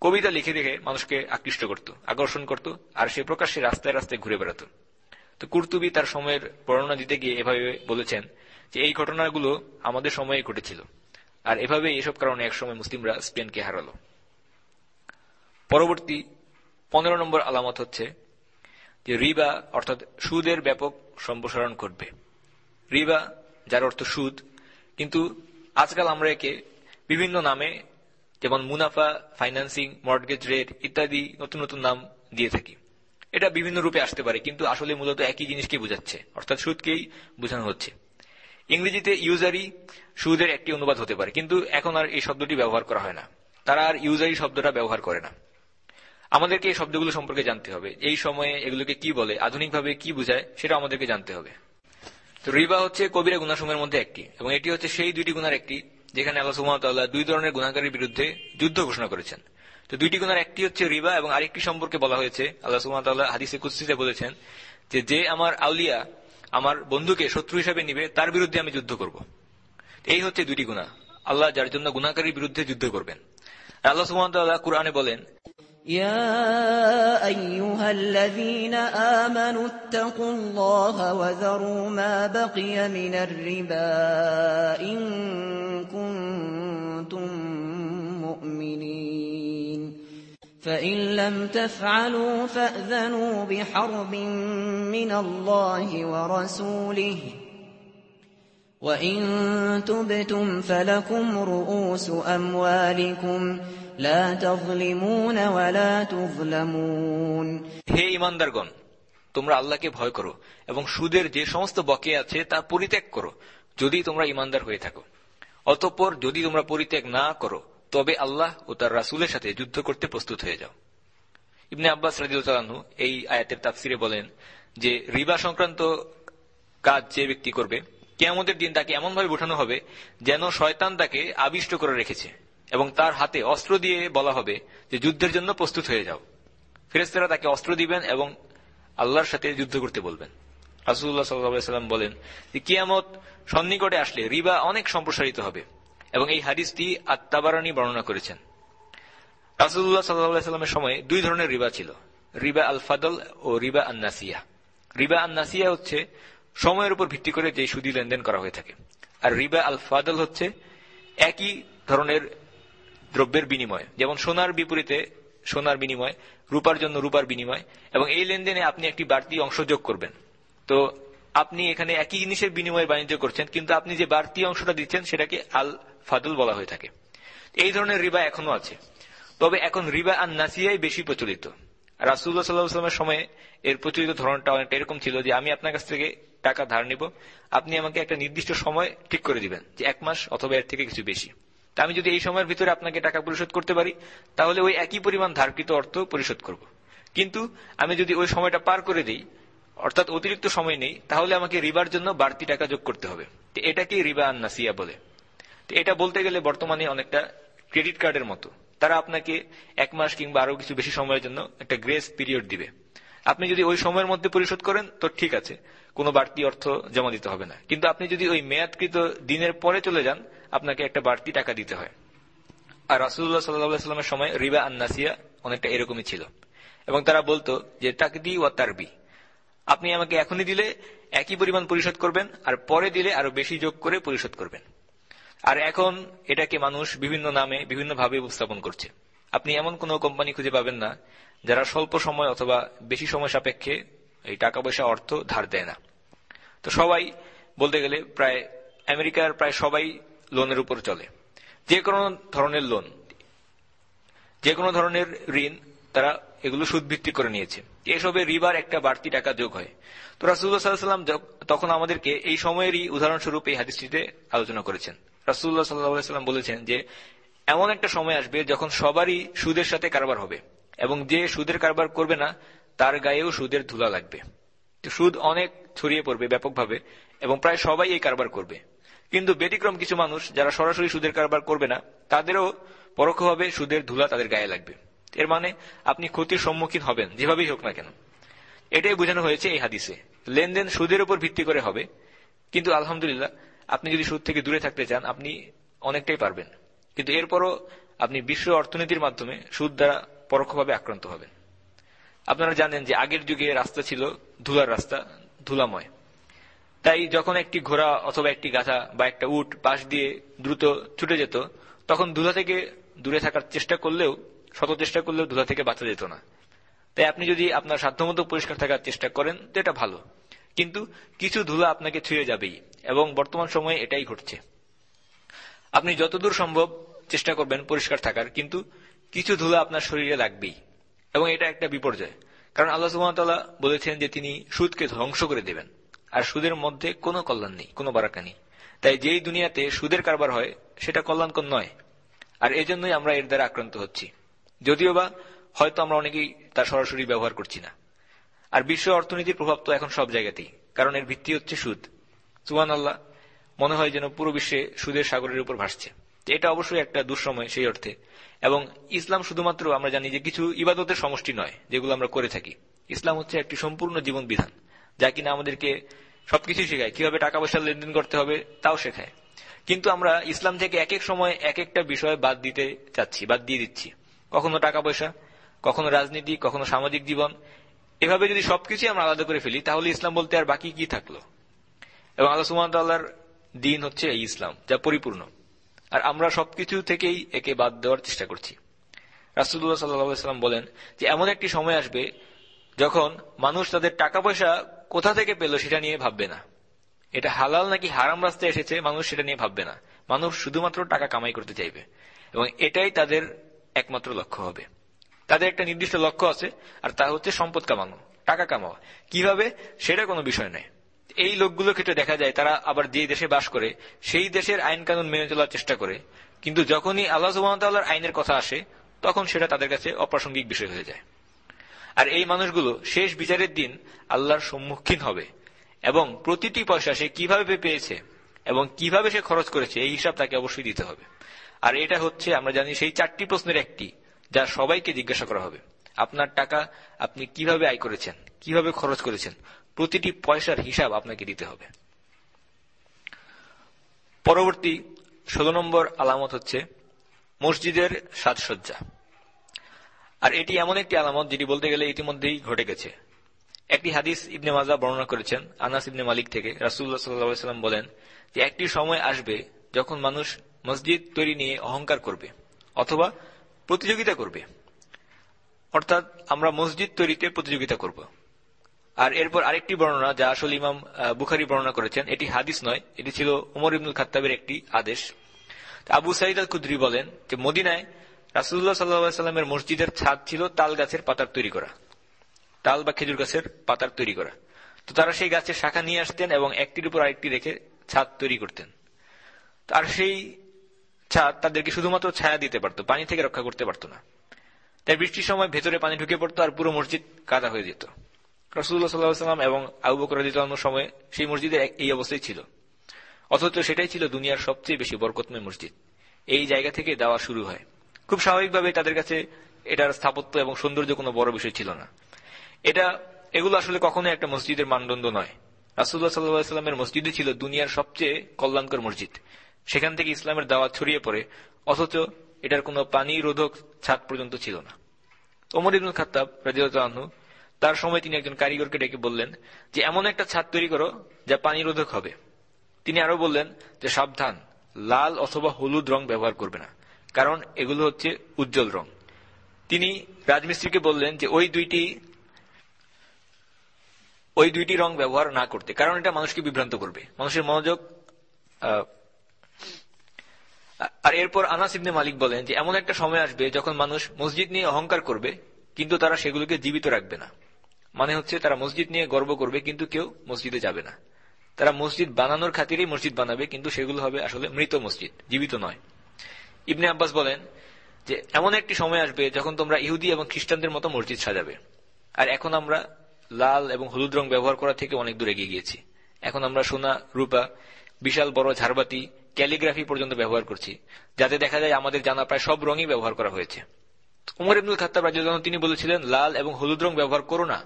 কবিতা লিখে দেখে মানুষকে আকৃষ্ট করত, আকর্ষণ করত, আর সে প্রকাশ্যে রাস্তায় রাস্তায় ঘুরে বেড়াত। তো কুর্তুবি তার সময়ের বর্ণনা দিতে গিয়ে এভাবে বলেছেন যে এই ঘটনাগুলো আমাদের সময়ে ঘটেছিল। আর এভাবে এসব কারণে একসময় মুসলিমরা স্পেনকে হারালো। পরবর্তী পনেরো নম্বর আলামত হচ্ছে যে রিবা, অর্থাৎ সুদের ব্যাপক সম্প্রসারণ ঘটবে। রিবা, যার অর্থ সুদ, কিন্তু আজকাল আমরা একে বিভিন্ন নামে যেমন মুনাফা, ফাইন্যান্সিং, মর্টগেজ রেট ইত্যাদি নতুন নতুন নাম দিয়ে থাকি। এটা বিভিন্ন রূপে আসতে পারে, কিন্তু আসলে মূলত একই জিনিসকে বোঝাচ্ছে, অর্থাৎ সুদকেই বোঝানো হচ্ছে। ইংরেজিতে ইউজারি সুদের একটি অনুবাদ হতে পারে, কিন্তু এখন আর এই শব্দটি ব্যবহার করা হয় না। তারা আর ইউজারি শব্দটা ব্যবহার করে না। আমাদেরকে এই শব্দগুলো সম্পর্কে জানতে হবে। এই সময়ে এগুলোকে কি বলে, আধুনিকভাবে কি বোঝায়, সেটা আমাদেরকে জানতে হবে। তো রিবা হচ্ছে কবিরা গুনাসমূহের মধ্যে একটি, এবং এটি হচ্ছে সেই দুইটি গুণার একটি, যেখানে আল্লাহ সুহামতাল্লাহ দুই ধরনের গুণাকারীর বিরুদ্ধে যুদ্ধ ঘোষণা করেছেন। তো দুইটি গুণার একটি হচ্ছে রিবা, এবং আরেকটি সম্পর্কে বলা হয়েছে, আল্লাহ সুহামতাল্লাহ হাদিসে কুস্তিতে বলেছেন যে আমার আউলিয়া আমার বন্ধুকে শত্রু হিসাবে নিবে তার বিরুদ্ধে আমি যুদ্ধ করব এই হচ্ছে দুটি গুণা আল্লাহ যার জন্য গুণাকারীর বিরুদ্ধে যুদ্ধ করবেন আল্লাহ সুহামতাল্লাহ কুরআনে বলেন يا أيها الذين آمنوا اتقوا الله وذروا ما بقي من الربا إن كنتم مؤمنين فإن لم تفعلوا فأذنوا بحرب من الله ورسوله وإن تبتم فلكم رؤوس أموالكم لا تظلمون ولا تظلمون হে ইমানদারগণ তোমরা আল্লাহকে ভয় করো এবং সুদের যে সমস্ত বকে আছে তা পরিত্যাগ করো যদি তোমরা ইমানদার হয়ে থাকো অতঃপর যদি তোমরা পরিত্যাগ না করো তবে আল্লাহ ও তার রাসুলের সাথে যুদ্ধ করতে প্রস্তুত হয়ে যাও। ইবনে আব্বাস রাজিউতালাহু এই আয়াতের তাফসিরে বলেন যে, রিবা সংক্রান্ত কাজ যে ব্যক্তি করবে, কেয়ামতের দিন তাকে এমনভাবে বোঠানো হবে যেন শয়তান তাকে আবিষ্ট করে রেখেছে এবং তার হাতে অস্ত্র দিয়ে বলা হবে যে, যুদ্ধের জন্য প্রস্তুত হয়ে যাও। ফেরেস্তারা তাকে অস্ত্র দিবেন এবং আল্লাহর সাথে যুদ্ধ করতে বলবেন। রাসুল্লাহ সাল্লাম বলেন যে, কিয়ামত সন্নিকটে আসলে রিবা অনেক সম্প্রসারিত হবে। এবং এই হাদিসটি আত্মাবারানি বর্ণনা করেছেন। রাসুল্লাহ সাল্লামের সময় দুই ধরনের রিবা ছিল, রিবা আল ফাদল ও রিবা আন্নাসিয়া। রিবা আন্নাসিয়া হচ্ছে সময়ের উপর ভিত্তি করে যে সুদী লেনদেন করা হয়ে থাকে। আর রিবা আল ফাদল হচ্ছে একই ধরনের দ্রব্যের বিনিময়, যেমন সোনার বিপরীতে সোনার বিনিময়, রূপার জন্য রূপার বিনিময়, এবং এই লেনদেনে আপনি একটি বাড়তি অংশ যোগ করবেন। তো আপনি এখানে একই জিনিসের বিনিময়ে বাণিজ্য করছেন, কিন্তু আপনি যে বাড়তি অংশটা দিচ্ছেন সেটাকে আল ফাদুল বলা হয়ে থাকে। এই ধরনের রিবা এখনও আছে। তবে এখন রিবা আর নাসিয়াই বেশি প্রচলিত। রাসুল্লাহ সাল্লাহ সাল্লামের সময় এর প্রচলিত ধরনটা অনেকটা এরকম ছিল যে আমি আপনার কাছ থেকে টাকা ধার নিব, আপনি আমাকে একটা নির্দিষ্ট সময় ঠিক করে দিবেন, যে এক মাস অথবা এর থেকে কিছু বেশি। তা আমি যদি এই সময়ের ভিতরে আপনাকে টাকা পরিশোধ করতে পারি, তাহলে ওই একই পরিমাণ ধারকৃত অর্থ পরিশোধ করব। কিন্তু আমি যদি ওই সময়টা পার করে দিই অর্থাৎ অতিরিক্ত সময় নেই, তাহলে আমাকে রিবার জন্য বাড়তি টাকা যোগ করতে হবে। এটাকেই রিবা আন্নাসিয়া বলে। এটা বলতে গেলে বর্তমানে অনেকটা ক্রেডিট কার্ডের মতো। তারা আপনাকে এক মাস কিংবা আরও কিছু বেশি সময়ের জন্য একটা গ্রেস পিরিয়ড দিবে। আপনি যদি ওই সময়ের মধ্যে পরিশোধ করেন, তো ঠিক আছে, কোনো বাড়তি অর্থ জমা দিতে হবে না। কিন্তু আপনি যদি ওই মেয়াদকৃত দিনের পরে চলে যান, আপনাকে একটা বাড়তি টাকা দিতে হয়। আর রাসুল্লাহ সাল্লাহামের সময় রিবা আন্নাসিয়া অনেকটা এরকমই ছিল। এবং তারা বলতো যে তাকদি ও তারবি। আপনি আমাকে এখনই দিলে একই পরিমাণ পরিশোধ করবেন, আর পরে দিলে আরও বেশি যোগ করে পরিশোধ করবেন। আর এখন এটাকে মানুষ বিভিন্ন নামে, বিভিন্নভাবে উপস্থাপন করছে। আপনি এমন কোন কোম্পানি খুঁজে পাবেন না, যারা স্বল্প সময় অথবা বেশি সময় সাপেক্ষে এই টাকা পয়সা অর্থ ধার দেয় না। তো সবাই, বলতে গেলে প্রায়, আমেরিকার প্রায় সবাই লোনের উপর চলে। যে কোনো ধরনের লোন, যে কোনো ধরনের ঋণ তারা এগুলো সুদ ভিত্তি করে নিয়েছে। এসবে রিবার একটা বাড়তি টাকা যোগ হয়। তো রাসুল্লাহ সাল্লাম তখন আমাদেরকে এই সময়েরই উদাহরণস্বরূপ এই হাদিসটিতে আলোচনা করেছেন। রাসুল্লাহ সাল্লাহাম বলেছেন যে, এমন একটা সময় আসবে যখন সবারই সুদের সাথে কারবার হবে এবং যে সুদের কারবার করবে না, তার গায়েও সুদের ধুলা লাগবে। সুদ অনেক ছড়িয়ে পড়বে ব্যাপকভাবে এবং প্রায় সবাই এই কারবার করবে। কিন্তু ব্যতিক্রম কিছু মানুষ যারা সরাসরি সুদের কারবার করবে না, তাদেরও পরোক্ষভাবে সুদের ধুলা তাদের গায়ে লাগবে। এর মানে আপনি ক্ষতির সম্মুখীন হবেন, যেভাবেই হোক না কেন। এটাই বোঝানো হয়েছে এই হাদিসে। লেনদেন সুদের উপর ভিত্তি করে হবে, কিন্তু আলহামদুলিল্লাহ, আপনি যদি সুদ থেকে দূরে থাকতে চান, আপনি অনেকটাই পারবেন। কিন্তু এরপরও আপনি বিশ্ব অর্থনীতির মাধ্যমে সুদ দ্বারা পরোক্ষভাবে আক্রান্ত হবেন। আপনারা জানেন যে আগের যুগে রাস্তা ছিল ধুলার রাস্তা, ধুলাময়। তাই যখন একটি ঘোড়া অথবা একটি গাথা বা একটা উট পাশ দিয়ে দ্রুত ছুটে যেত, তখন ধুলা থেকে দূরে থাকার চেষ্টা করলেও শত চেষ্টা করলেও ধুলা থেকে বাঁচা যেত না। তাই আপনি যদি আপনার সাধ্যমতো পরিষ্কার থাকার চেষ্টা করেন, তো এটা ভালো। কিন্তু কিছু ধুলা আপনাকে ছুঁয়ে যাবেই, এবং বর্তমান সময়ে এটাই ঘটছে। আপনি যতদূর সম্ভব চেষ্টা করবেন পরিষ্কার থাকার, কিন্তু কিছু ধুলা আপনার শরীরে লাগবেই, এবং এটা একটা বিপর্যয়। কারণ আল্লাহ সুহামতাল্লাহ বলেছেন যে তিনি সুদকে ধ্বংস করে দেবেন, আর সুদের মধ্যে কোনো কল্যাণ নেই, কোনো বারাকা নেই। তাই যেই দুনিয়াতে সুদের কারবার হয়, সেটা কল্যাণকর নয়, আর এজন্যই আমরা এর দ্বারা আক্রান্ত হচ্ছি। যদিও বা হয়তো আমরা অনেকেই তার সরাসরি ব্যবহার করছি না। আর বিশ্ব অর্থনীতির প্রভাব তো এখন সব জায়গাতেই, কারণ এর ভিত্তি হচ্ছে সুদ। সুহান আল্লাহ মনে হয় যেন পুরো বিশ্বে সুদের সাগরের উপর ভাসছে। এটা অবশ্যই একটা দুঃসময় সেই অর্থে। এবং ইসলাম শুধুমাত্র আমরা জানি যে কিছু ইবাদতের সমষ্টি নয়, যেগুলো আমরা করে থাকি। ইসলাম হচ্ছে একটি সম্পূর্ণ জীবন বিধান যা কিনা আমাদেরকে সবকিছু শেখায়। কীভাবে টাকা পয়সা লেনদেন করতে হবে, তাও শেখায়। কিন্তু আমরা ইসলাম থেকে এক এক সময় এক একটা বিষয় বাদ দিতে চাচ্ছি, বাদ দিয়ে দিচ্ছি। কখনো টাকা পয়সা, কখনো রাজনীতি, কখনো সামাজিক জীবন, এভাবে যদি সবকিছু আমরা আলাদা করে ফেলি, তাহলে ইসলাম বলতে আর বাকি কি থাকল? এবং আল্লাহ সুমতাল্লাহর দিন হচ্ছে এই ইসলাম, যা পরিপূর্ণ। আর আমরা সবকিছু থেকেই একে বাদ দেওয়ার চেষ্টা করছি। রাসুল্লাহ সাল্লাম বলেন যে, এমন একটি সময় আসবে যখন মানুষ তাদের টাকা পয়সা কোথা থেকে পেল সেটা নিয়ে ভাববে না। এটা হালাল নাকি হারাম রাস্তায় এসেছে মানুষ সেটা নিয়ে ভাববে না। মানুষ শুধুমাত্র টাকা কামাই করতে চাইবে। এবং এটাই তাদের একমাত্র লক্ষ্য হবে। তাদের একটা নির্দিষ্ট লক্ষ্য আছে, আর তা হচ্ছে সম্পদ কামানো, টাকা কামাওয়া। কীভাবে? সেটা কোনো বিষয় নয়। এই লোকগুলোর ক্ষেত্রে দেখা যায়, তারা আবার যে দেশে বাস করে, সেই দেশের আইন কানুন মেনে চলার চেষ্টা করে। কিন্তু যখনই আল্লাহ সুবাহতাল্লাহর আইনের কথা আসে, তখন সেটা তাদের কাছে অপ্রাসঙ্গিক বিষয় হয়ে যায়। আর এই মানুষগুলো শেষ বিচারের দিন আল্লাহর সম্মুখীন হবে। এবং প্রতিটি পয়সা সে কীভাবে পেয়েছে এবং কীভাবে সে খরচ করেছে, এই হিসাব তাকে অবশ্যই দিতে হবে। আর এটা হচ্ছে, আমরা জানি সেই চারটি প্রশ্নের একটি, যা সবাইকে জিজ্ঞাসা করা হবে। আপনার টাকা আপনি কীভাবে আয় করেছেন, কীভাবে খরচ করেছেন, প্রতিটি পয়সার হিসাব আপনাকে দিতে হবে। পরবর্তী ষোলো নম্বর আলামত হচ্ছে মসজিদের সাজসজ্জা। আর এটি এমন একটি আলামত যেটি বলতে গেলে ইতিমধ্যেই ঘটে গেছে। একটি হাদিস ইবনে মাজা বর্ণনা করেছেন, আনাস ইবনে মালিক থেকে। রাসুল্লাহ সাল্লাম বলেন যে একটি সময় আসবে যখন মানুষ মসজিদ তৈরি নিয়ে অহংকার করবে, অথবা প্রতিযোগিতা করবে। অর্থাৎ আমরা মসজিদ তৈরিতে প্রতিযোগিতা করব। আর এরপর আরেকটি বর্ণনা, যা আসলে ইমাম বুখারি বর্ণনা করেছেন, এটি হাদিস নয়, এটি ছিল উমর ইবনুল খাত্তাবের একটি আদেশ। আবু সাইদ আল কুদ্রি বলেন যে, মদিনায় রাসুল্লাহ সাল্লামের মসজিদের ছাদ ছিল তাল গাছের পাতার তৈরি করা। তাল বা খেজুর গাছের পাতার তৈরি করা। তো তারা সেই গাছের শাখা নিয়ে আসতেন এবং একটির উপর আরেকটি রেখে ছাদ তৈরি করতেন। আর সেই ছাদ তাদেরকে শুধুমাত্র ছায়া দিতে পারত, পানি থেকে রক্ষা করতে পারত না। তাই বৃষ্টির সময় ভেতরে পানি ঢুকে পড়তো আর পুরো মসজিদ কাদা হয়ে যেত। রসুল্লাহ সাল্লাহাম এবং আবু বকর সময় সেই মসজিদের এই অবস্থায় ছিল। অথচ সেটাই ছিল দুনিয়ার সবচেয়ে বেশি বরকতময় মসজিদ। এই জায়গা থেকে দেওয়া শুরু হয়। খুব স্বাভাবিকভাবে তাদের কাছে এটার স্থাপত্য এবং সৌন্দর্য কোনো বড় বিষয় ছিল না। এটা, এগুলো আসলে কখনো একটা মসজিদের মানদণ্ড নয়। রাসুল্লাহ সাল্লাহামের মসজিদই ছিল দুনিয়ার সবচেয়ে কল্যাণকর মসজিদ। সেখান থেকে ইসলামের দাওয়াত ছড়িয়ে পড়ে, অথচ এটার কোনো পানি রোধক ছাদ পর্যন্ত ছিল না। ওমর ইবুল খাতাব রাজিউল্লাহ তার সময় তিনি একজন কারিগরকে ডেকে বললেন যে, এমন একটা ছাদ তৈরি করো যা পানি রোধক হবে। তিনি আরও বললেন যে, সাবধান, লাল অথবা হলুদ রং ব্যবহার করবে না, কারণ এগুলো হচ্ছে উজ্জ্বল রং। তিনি রাজমিস্ত্রিকে বললেন যে, ওই দুইটি ওই দুইটি রং ব্যবহার না করতে, কারণ এটা মানুষকে বিভ্রান্ত করবে। মানুষের মনোযোগ আর এরপর আনাস ইবনে মালিক বলেন যে, এমন একটা সময় আসবে যখন মানুষ মসজিদ নিয়ে অহংকার করবে, কিন্তু তারা সেগুলোকে জীবিত রাখবে না। মানে হচ্ছে তারা মসজিদ নিয়ে গর্ব করবে, কিন্তু কেউ মসজিদে যাবে না। তারা মসজিদ বানানোর খাতিরেই মসজিদ বানাবে, কিন্তু সেগুলো হবে আসলে মৃত মসজিদ, জীবিত নয়। ইবনে আব্বাস বলেন যে, এমন একটি সময় আসবে যখন তোমরা ইহুদি এবং খ্রিস্টানদের মতো মসজিদ সাজাবে। আর এখন আমরা লাল এবং হলুদ রং ব্যবহার করা থেকে অনেক দূরে এগিয়ে গিয়েছি। এখন আমরা সোনা, রূপা, বিশাল বড় ঝাড়বাতি ক্যালিগ্রাফি পর্যন্ত ব্যবহার করছি, যাতে দেখা যায় আমাদের জানা প্রায় সব রঙই ব্যবহার করা হয়েছে। উমর ইবনুল খাত্তাব তিনি বলেছিলেন, লাল এবং হলুদ রং ব্যবহার করো না।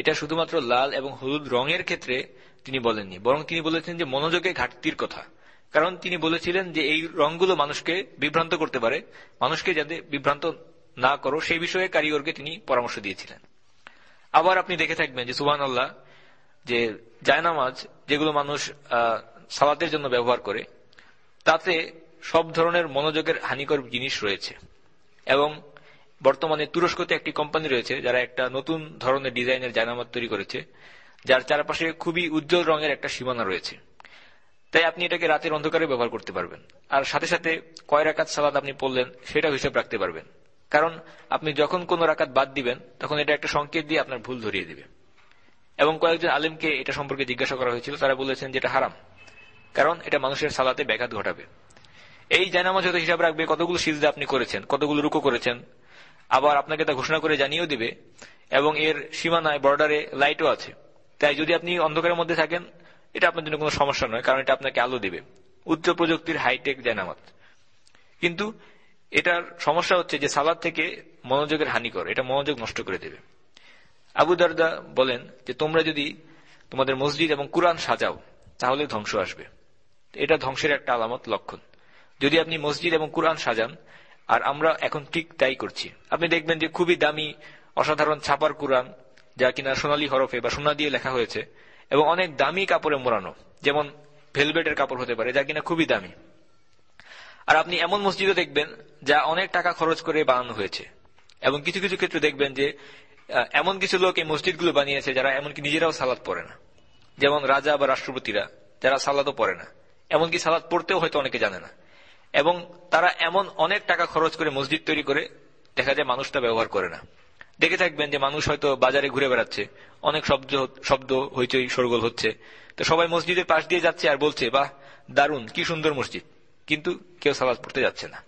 এটা শুধুমাত্র লাল এবং হলুদ রঙের ক্ষেত্রে তিনি বলেননি, বরং তিনি বলেছেন যে মনোযোগে ঘাটতির কথা। কারণ তিনি বলেছিলেন যে এই রংগুলো মানুষকে বিভ্রান্ত করতে পারে, মানুষকে যাতে বিভ্রান্ত না করো, সেই বিষয়ে কারিগরকে তিনি পরামর্শ দিয়েছিলেন। আবার আপনি দেখে থাকবেন যে সুবাহ আল্লাহ যে জায়নামাজ, যেগুলো মানুষ সালাতের জন্য ব্যবহার করে তাতে সব ধরনের মনোযোগের হানিকর জিনিস রয়েছে। এবং বর্তমানে তুরস্কতে একটি কোম্পানি রয়েছে, যারা একটা নতুন ধরনের ডিজাইনের জায়নামাজ তৈরি করেছে, যার চারপাশে খুবই উজ্জ্বল রঙের একটা সীমানা রয়েছে। তাই আপনি এটাকে রাতের অন্ধকারে ব্যবহার করতে পারবেন। আর সাথে সাথে কয় রাকাত সালাদ আপনি পড়লেন সেটা হিসেব রাখতে পারবেন। কারণ আপনি যখন কোন রাকাত বাদ দিবেন, তখন এটা একটা সংকেত দিয়ে আপনার ভুল ধরিয়ে দিবে। এবং কয়েকজন আলিমকে এটা সম্পর্কে জিজ্ঞাসা করা হয়েছিল, তারা বলেছেন যে এটা হারাম। কারণ এটা মানুষের সালাতে ব্যাঘাত ঘটাবে। এই জায়নামাজ হয়তো হিসাব রাখবে কতগুলো সিজদা আপনি করেছেন, কতগুলো রুকো করেছেন, আবার আপনাকে তা ঘোষণা করে জানিয়েও দিবে, এবং এর সীমানায়, বর্ডারে লাইটও আছে। তাই যদি আপনি অন্ধকারের মধ্যে থাকেন, এটা আপনার জন্য কোনো সমস্যা নয়, কারণ এটা আপনাকে আলো দিবে। উচ্চ প্রযুক্তির হাইটেক জায়নামাজ কিন্তু এটার সমস্যা হচ্ছে যে সালাদ থেকে মনোযোগের হানিকর, এটা মনোযোগ নষ্ট করে দেবে। আবু দারদা বলেন যে তোমরা যদি তোমাদের মসজিদ এবং কোরআন সাজাও, তাহলে ধ্বংস আসবে। এটা ধ্বংসের একটা আলামত লক্ষণ। যদি আপনি মসজিদ এবং কোরআন সাজান, আর আমরা এখন ঠিক তাই করছি। আপনি দেখবেন যে খুবই দামি, অসাধারণ ছাপার কোরআন, যা কিনা সোনালী হরফে বা সোনা দিয়ে লেখা হয়েছে, এবং অনেক দামি কাপড়ে মোড়ানো, যেমন ভেলভেটের কাপড় হতে পারে, যা কিনা খুবই দামি। আর আপনি এমন মসজিদও দেখবেন, যা অনেক টাকা খরচ করে বানানো হয়েছে। এবং কিছু কিছু ক্ষেত্রে দেখবেন যে এমন কিছু লোক এই মসজিদগুলো বানিয়েছে, যারা এমনকি নিজেরাও সালাদ পড়ে না। যেমন রাজা বা রাষ্ট্রপতিরা, যারা সালাদও পড়ে না। এমনকি সালাদ পড়তেও হয়তো অনেকে জানে না। এবং তারা এমন অনেক টাকা খরচ করে মসজিদ তৈরি করে, দেখা যায় মানুষটা ব্যবহার করে না। দেখে থাকবেন যে মানুষ হয়তো বাজারে ঘুরে বেড়াচ্ছে, অনেক শব্দ শব্দ হইচই সরগোল হচ্ছে। তো সবাই মসজিদের পাশ দিয়ে যাচ্ছে আর বলছে, বাহ, দারুণ, কি সুন্দর মসজিদ। কিন্তু কেউ সালাদ পড়তে যাচ্ছে না।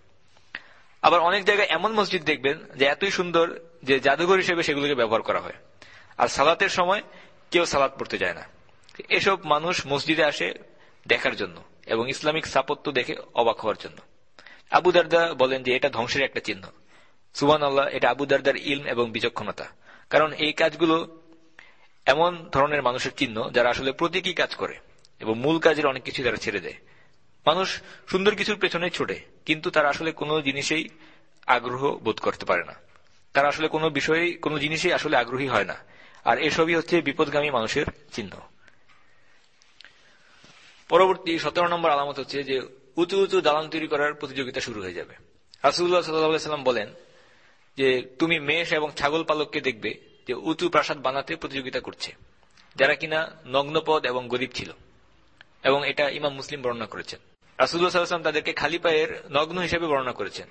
আবার অনেক জায়গায় এমন মসজিদ দেখবেন যে এতই সুন্দর যে জাদুঘর হিসেবে সেগুলোকে ব্যবহার করা হয়। আর সালাতের সময় কেউ সালাদ পড়তে যায় না। এসব মানুষ মসজিদে আসে দেখার জন্য এবং ইসলামিক স্থাপত্য দেখে অবাক হওয়ার জন্য। আবু দারদা বলেন যে এটা ধ্বংসের একটা চিহ্ন। সুবান আল্লাহ এটা আবু দারদার ইলম এবং বিচক্ষণতা। কারণ এই কাজগুলো এমন ধরনের মানুষের চিহ্ন যারা আসলে প্রতীকী কাজ করে এবং মূল কাজের অনেক কিছু তারা ছেড়ে দেয়। মানুষ সুন্দর কিছুর পেছনে ছোটে, কিন্তু তারা আসলে কোনো জিনিসেই আগ্রহ বোধ করতে পারে না। তারা আসলে কোনো বিষয়ে, কোনো জিনিসেই আসলে আগ্রহী হয় না। আর এসবই হচ্ছে বিপদগামী মানুষের চিহ্ন। পরবর্তী সতেরো নম্বর আলামত হচ্ছে যে উঁচু উঁচু দালান তৈরি করার প্রতিযোগিতা শুরু হয়ে যাবে। রাসুল্লাহ সাল্লাম বলেন যে, তুমি মেষ এবং ছাগল পালককে দেখবে যে উঁচু প্রাসাদ বানাতে প্রতিযোগিতা করছে, যারা কিনা নগ্নপদ এবং গরিব ছিল। এবং এটা ইমাম মুসলিম বর্ণনা করেছেন। রাসুল্লাহ সাল্লাম তাদেরকে খালি পায়ের নগ্ন হিসেবে বর্ণনা করেছেন।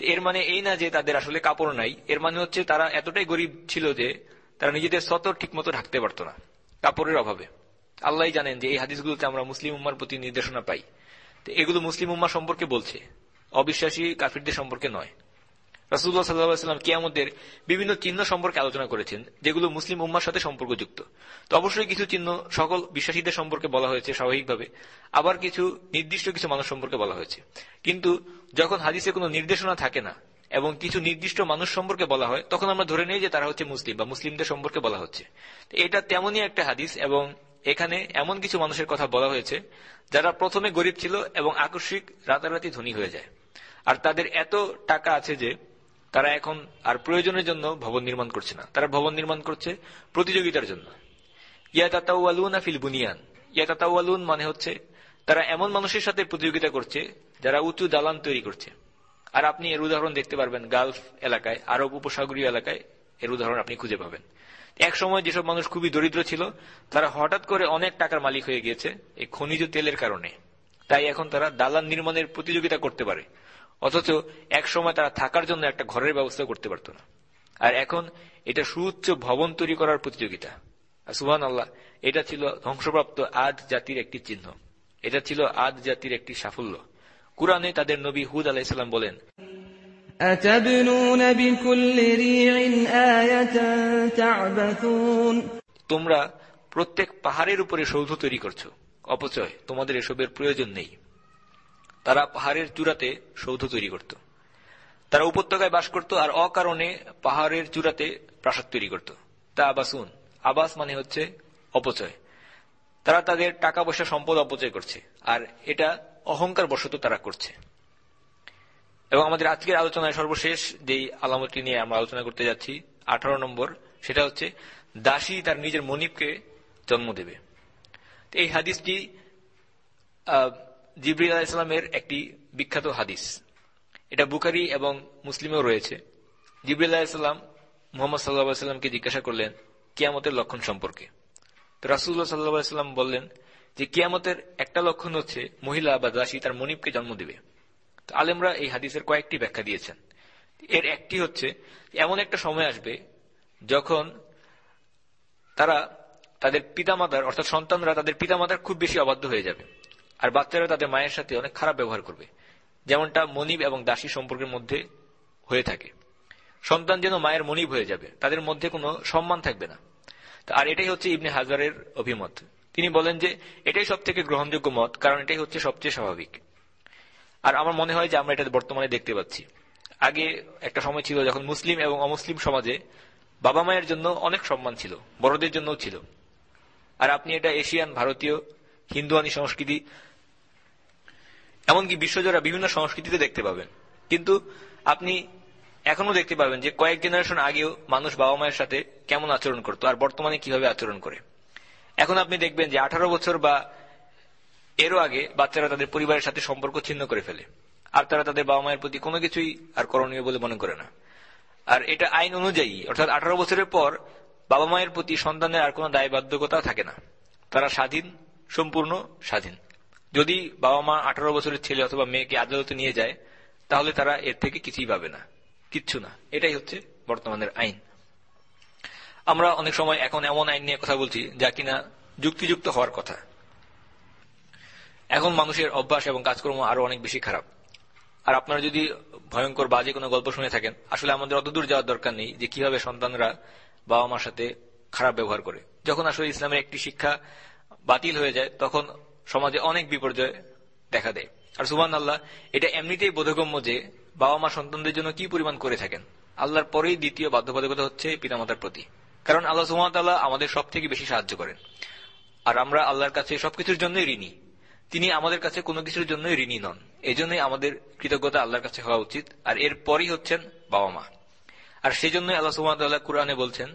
এর মানে এই না যে তাদের আসলে কাপড় নাই, এর মানে হচ্ছে তারা এতটাই গরিব ছিল যে তারা নিজেদের সতর ঠিকমতো ঢাকতে পারত না, কাপড়ের অভাবে। আল্লাহ জানেন যে এই হাদিসগুলোতে আমরা মুসলিম উম্মার প্রতি নির্দেশনা পাই। তো এগুলো মুসলিম উম্মা সম্পর্কে বলছে। অবিশ্বাসী কাফিরদের সম্পর্কে নয়। রাসুল্লাহ সাল্লাহাম কিয়ামতের বিভিন্ন চিহ্ন সম্পর্কে আলোচনা করেছেন, যেগুলো মুসলিম উম্মার সাথে সম্পর্কযুক্ত। তো অবশ্যই কিছু চিহ্ন সকল বিশ্বাসীদের সম্পর্কে বলা হয়েছে স্বাভাবিকভাবে। আবার কিছু নির্দিষ্ট কিছু মানুষ সম্পর্কে বলা হয়েছে। কিন্তু যখন হাদিসে কোনো নির্দেশনা থাকে না এবং কিছু নির্দিষ্ট মানুষ সম্পর্কে বলা হয়, তখন আমরা ধরে নিই যে তারা হচ্ছে মুসলিম বা মুসলিমদের সম্পর্কে বলা হচ্ছে। এটা তেমনই একটা হাদিস এবং এখানে এমন কিছু মানুষের কথা বলা হয়েছে, যারা প্রথমে গরিব ছিল এবং আকস্মিক রাতারাতি ধনী হয়ে যায়। আর তাদের এত টাকা আছে যে, তারা এখন আর প্রয়োজনের জন্য ভবন নির্মাণ করছে না। তারা ভবন নির্মাণ করছে প্রতিযোগিতার জন্য। ইয়াতাতাউয়ালুন ফিল বুনিয়ান। ইয়াতাতাউয়ালুন মানে হচ্ছে, তারা এমন মানুষের সাথে প্রতিযোগিতা করছে, যারা উঁচু দালান তৈরি করছে। আর আপনি এর উদাহরণ দেখতে পারবেন, গালফ এলাকায়, আরব উপসাগরীয় এলাকায় এর উদাহরণ আপনি খুঁজে পাবেন। এক সময় যেসব মানুষ খুবই দরিদ্র ছিল, তারা হঠাৎ করে অনেক টাকার মালিক হয়ে গিয়েছে এই খনিজ তেলের কারণে। তাই এখন তারা দালান নির্মাণের প্রতিযোগিতা করতে পারে। অথচ এক সময় তারা থাকার জন্য একটা ঘরের ব্যবস্থা করতে পারত না। আর এখন এটা সুউচ্চ ভবন তৈরি করার প্রতিযোগিতা। সুহান আল্লাহ এটা ছিল ধ্বংসপ্রাপ্ত আদ জাতির একটি চিহ্ন। এটা ছিল আদ জাতির একটি সাফল্য। কুরআনে তাদের নবী হুদ আলাইসাল্লাম বলেন তোমরা প্রত্যেক পাহাড়ের উপরে সৌধ তৈরি করছ। অপচয়, তোমাদের এসবের প্রয়োজন নেই। তারা পাহাড়ের চূড়াতে সৌধ তৈরি করত। তারা উপত্যকায় বাস করত আর অকারণে পাহাড়ের চূড়াতে প্রাসাদ তৈরি করত। তা আবাসুন। আবাস মানে হচ্ছে অপচয়। তারা তাদের টাকা পয়সা সম্পদ অপচয় করছে। আর এটা অহংকার বশত তারা করছে। এবং আমাদের আজকের আলোচনায় সর্বশেষ যেই আলামতটি নিয়ে আমরা আলোচনা করতে যাচ্ছি, আঠারো নম্বর, সেটা হচ্ছে দাসী তার নিজের মনিবকে জন্ম দেবে। এই হাদিসটি জিবরি আলাহিসামের একটি বিখ্যাত হাদিস। এটা বুখারি এবং মুসলিমেও রয়েছে। জিবরি আলাহিসাল্লাম মোহাম্মদ সাল্লাহ সাল্লামকে জিজ্ঞাসা করলেন, কিয়ামতের লক্ষণ সম্পর্কে। তো রাসুল্লাহ সাল্লাহ সাল্লাম বললেন যে, কিয়ামতের একটা লক্ষণ হচ্ছে মহিলা বা দাসী তার মনিবকে জন্ম দেবে। আলেমরা এই হাদিসের কয়েকটি ব্যাখ্যা দিয়েছেন। এর একটি হচ্ছে, এমন একটা সময় আসবে যখন তারা তাদের পিতামাতার, অর্থাৎ সন্তানরা তাদের পিতামাতার খুব বেশি অবাধ্য হয়ে যাবে আর বাচ্চারা তাদের মায়ের সাথে অনেক খারাপ ব্যবহার করবে। যেমনটা মনিব এবং দাসী সম্পর্কের মধ্যে হয়ে থাকে। সন্তান যেন মায়ের মনিব হয়ে যাবে, তাদের মধ্যে কোনো সম্মান থাকবে না। আর এটাই হচ্ছে ইবনে হাজারের অভিমত। তিনি বলেন যে, এটাই সব থেকে গ্রহণযোগ্য মত, কারণ এটাই হচ্ছে সবচেয়ে স্বাভাবিক। আর আমার মনে হয় যে আমরা এটা বর্তমানে দেখতে পাচ্ছি। আগে একটা সময় ছিল যখন মুসলিম এবং অমুসলিম সমাজে বাবা মায়ের জন্য অনেক সম্মান ছিল, বড়দের জন্যও ছিল। আর আপনি এটা এশিয়ান, ভারতীয়, হিন্দুয়ানি সংস্কৃতি, এমনকি বিশ্বজোড়া বিভিন্ন সংস্কৃতিতে দেখতে পাবেন। কিন্তু আপনি এখনও দেখতে পাবেন যে কয়েক জেনারেশন আগেও মানুষ বাবা মায়ের সাথে কেমন আচরণ করত আর বর্তমানে কীভাবে আচরণ করে। এখন আপনি দেখবেন যে আঠারো বছর বা এরও আগে বাচ্চারা তাদের পরিবারের সাথে সম্পর্ক ছিন্ন করে ফেলে। আর তারা তাদের বাবা মায়ের প্রতি কোনো কিছুই আর করণীয় বলে মনে করে না। আর এটা আইন অনুযায়ী, অর্থাৎ আঠারো বছরের পর বাবা মায়ের প্রতি সন্তানের আর কোনো দায়বাধ্যকতা থাকে না। তারা স্বাধীন, সম্পূর্ণ স্বাধীন। যদি বাবা মা আঠারো বছরের ছেলে অথবা মেয়েকে আদালতে নিয়ে যায়, তাহলে তারা এর থেকে কিছুই পাবে না। কিচ্ছু না। এটাই হচ্ছে বর্তমানের আইন। আমরা অনেক সময় এখন এমন আইন নিয়ে কথা বলছি যা কিনা যুক্তিযুক্ত হওয়ার কথা। এখন মানুষের অভ্যাস এবং কাজকর্ম আরও অনেক বেশি খারাপ। আর আপনারা যদি ভয়ঙ্কর, বাজে কোনো গল্প শুনে থাকেন, আসলে আমাদের অত দূর যাওয়ার দরকার নেই যে কীভাবে সন্তানরা বাবা মার সাথে খারাপ ব্যবহার করে। যখন আসলে ইসলামের একটি শিক্ষা বাতিল হয়ে যায়, তখন সমাজে অনেক বিপর্যয় দেখা দেয়। আর সুবান আল্লাহ এটা এমনিতেই বোধগম্য যে বাবা মা সন্তানদের জন্য কি পরিমাণ করে থাকেন। আল্লাহর পরেই দ্বিতীয় বাধ্যবাধকতা হচ্ছে পিতামাতার প্রতি। কারণ আল্লাহ সুহামতাল্লাহ আমাদের সব থেকে বেশি সাহায্য করেন। আর আমরা আল্লাহর কাছে সবকিছুর জন্যই ঋণী। তিনি আমাদের কাছে কোনো কিছুর জন্যই ঋণী নন। এজন্যই আমাদের কৃতজ্ঞতা আল্লাহর কাছে হওয়া উচিত আর এর পরই হচ্ছেন বাবা মা। আর সেই জন্য আল্লাহ সুহামতাল্লাহ কোরআনে বলছেন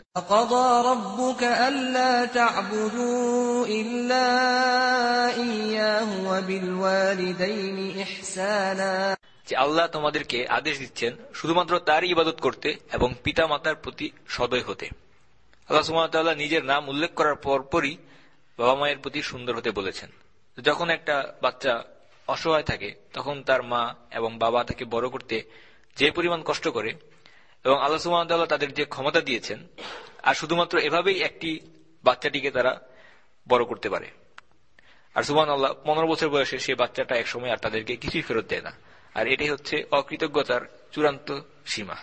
যে আল্লাহ তোমাদেরকে আদেশ দিচ্ছেন শুধুমাত্র তার ইবাদত করতে এবং পিতা মাতার প্রতি সদয় হতে। আল্লাহ সুহামতাল্লাহ নিজের নাম উল্লেখ করার পরপরই বাবা মায়ের প্রতি সুন্দর হতে বলেছেন। যখন একটা বাচ্চা অসহায় থাকে, তখন তার মা এবং বাবা তাকে বড় করতে যে পরিমাণ কষ্ট করে এবং আল্লাহ সুহামতাল্লাহ তাদের যে ক্ষমতা দিয়েছেন, আর শুধুমাত্র এভাবেই একটি বাচ্চাটিকে তারা বড় করতে পারে। আর সুবান আল্লাহ পনেরো বছর বয়সে সে বাচ্চাটা একসময় আর তাদেরকে কিছুই ফেরত দেয় না। আর এটাই হচ্ছে অকৃতজ্ঞতার চূড়ান্ত সীমা।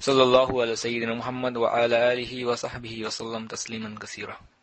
সাল্লাহ আল সঈদিন মোহাম্মদ ওয়া আলা আলহি ওয়াসাহাবিহি ওসাল্লাম তসলিমান কাসিরা।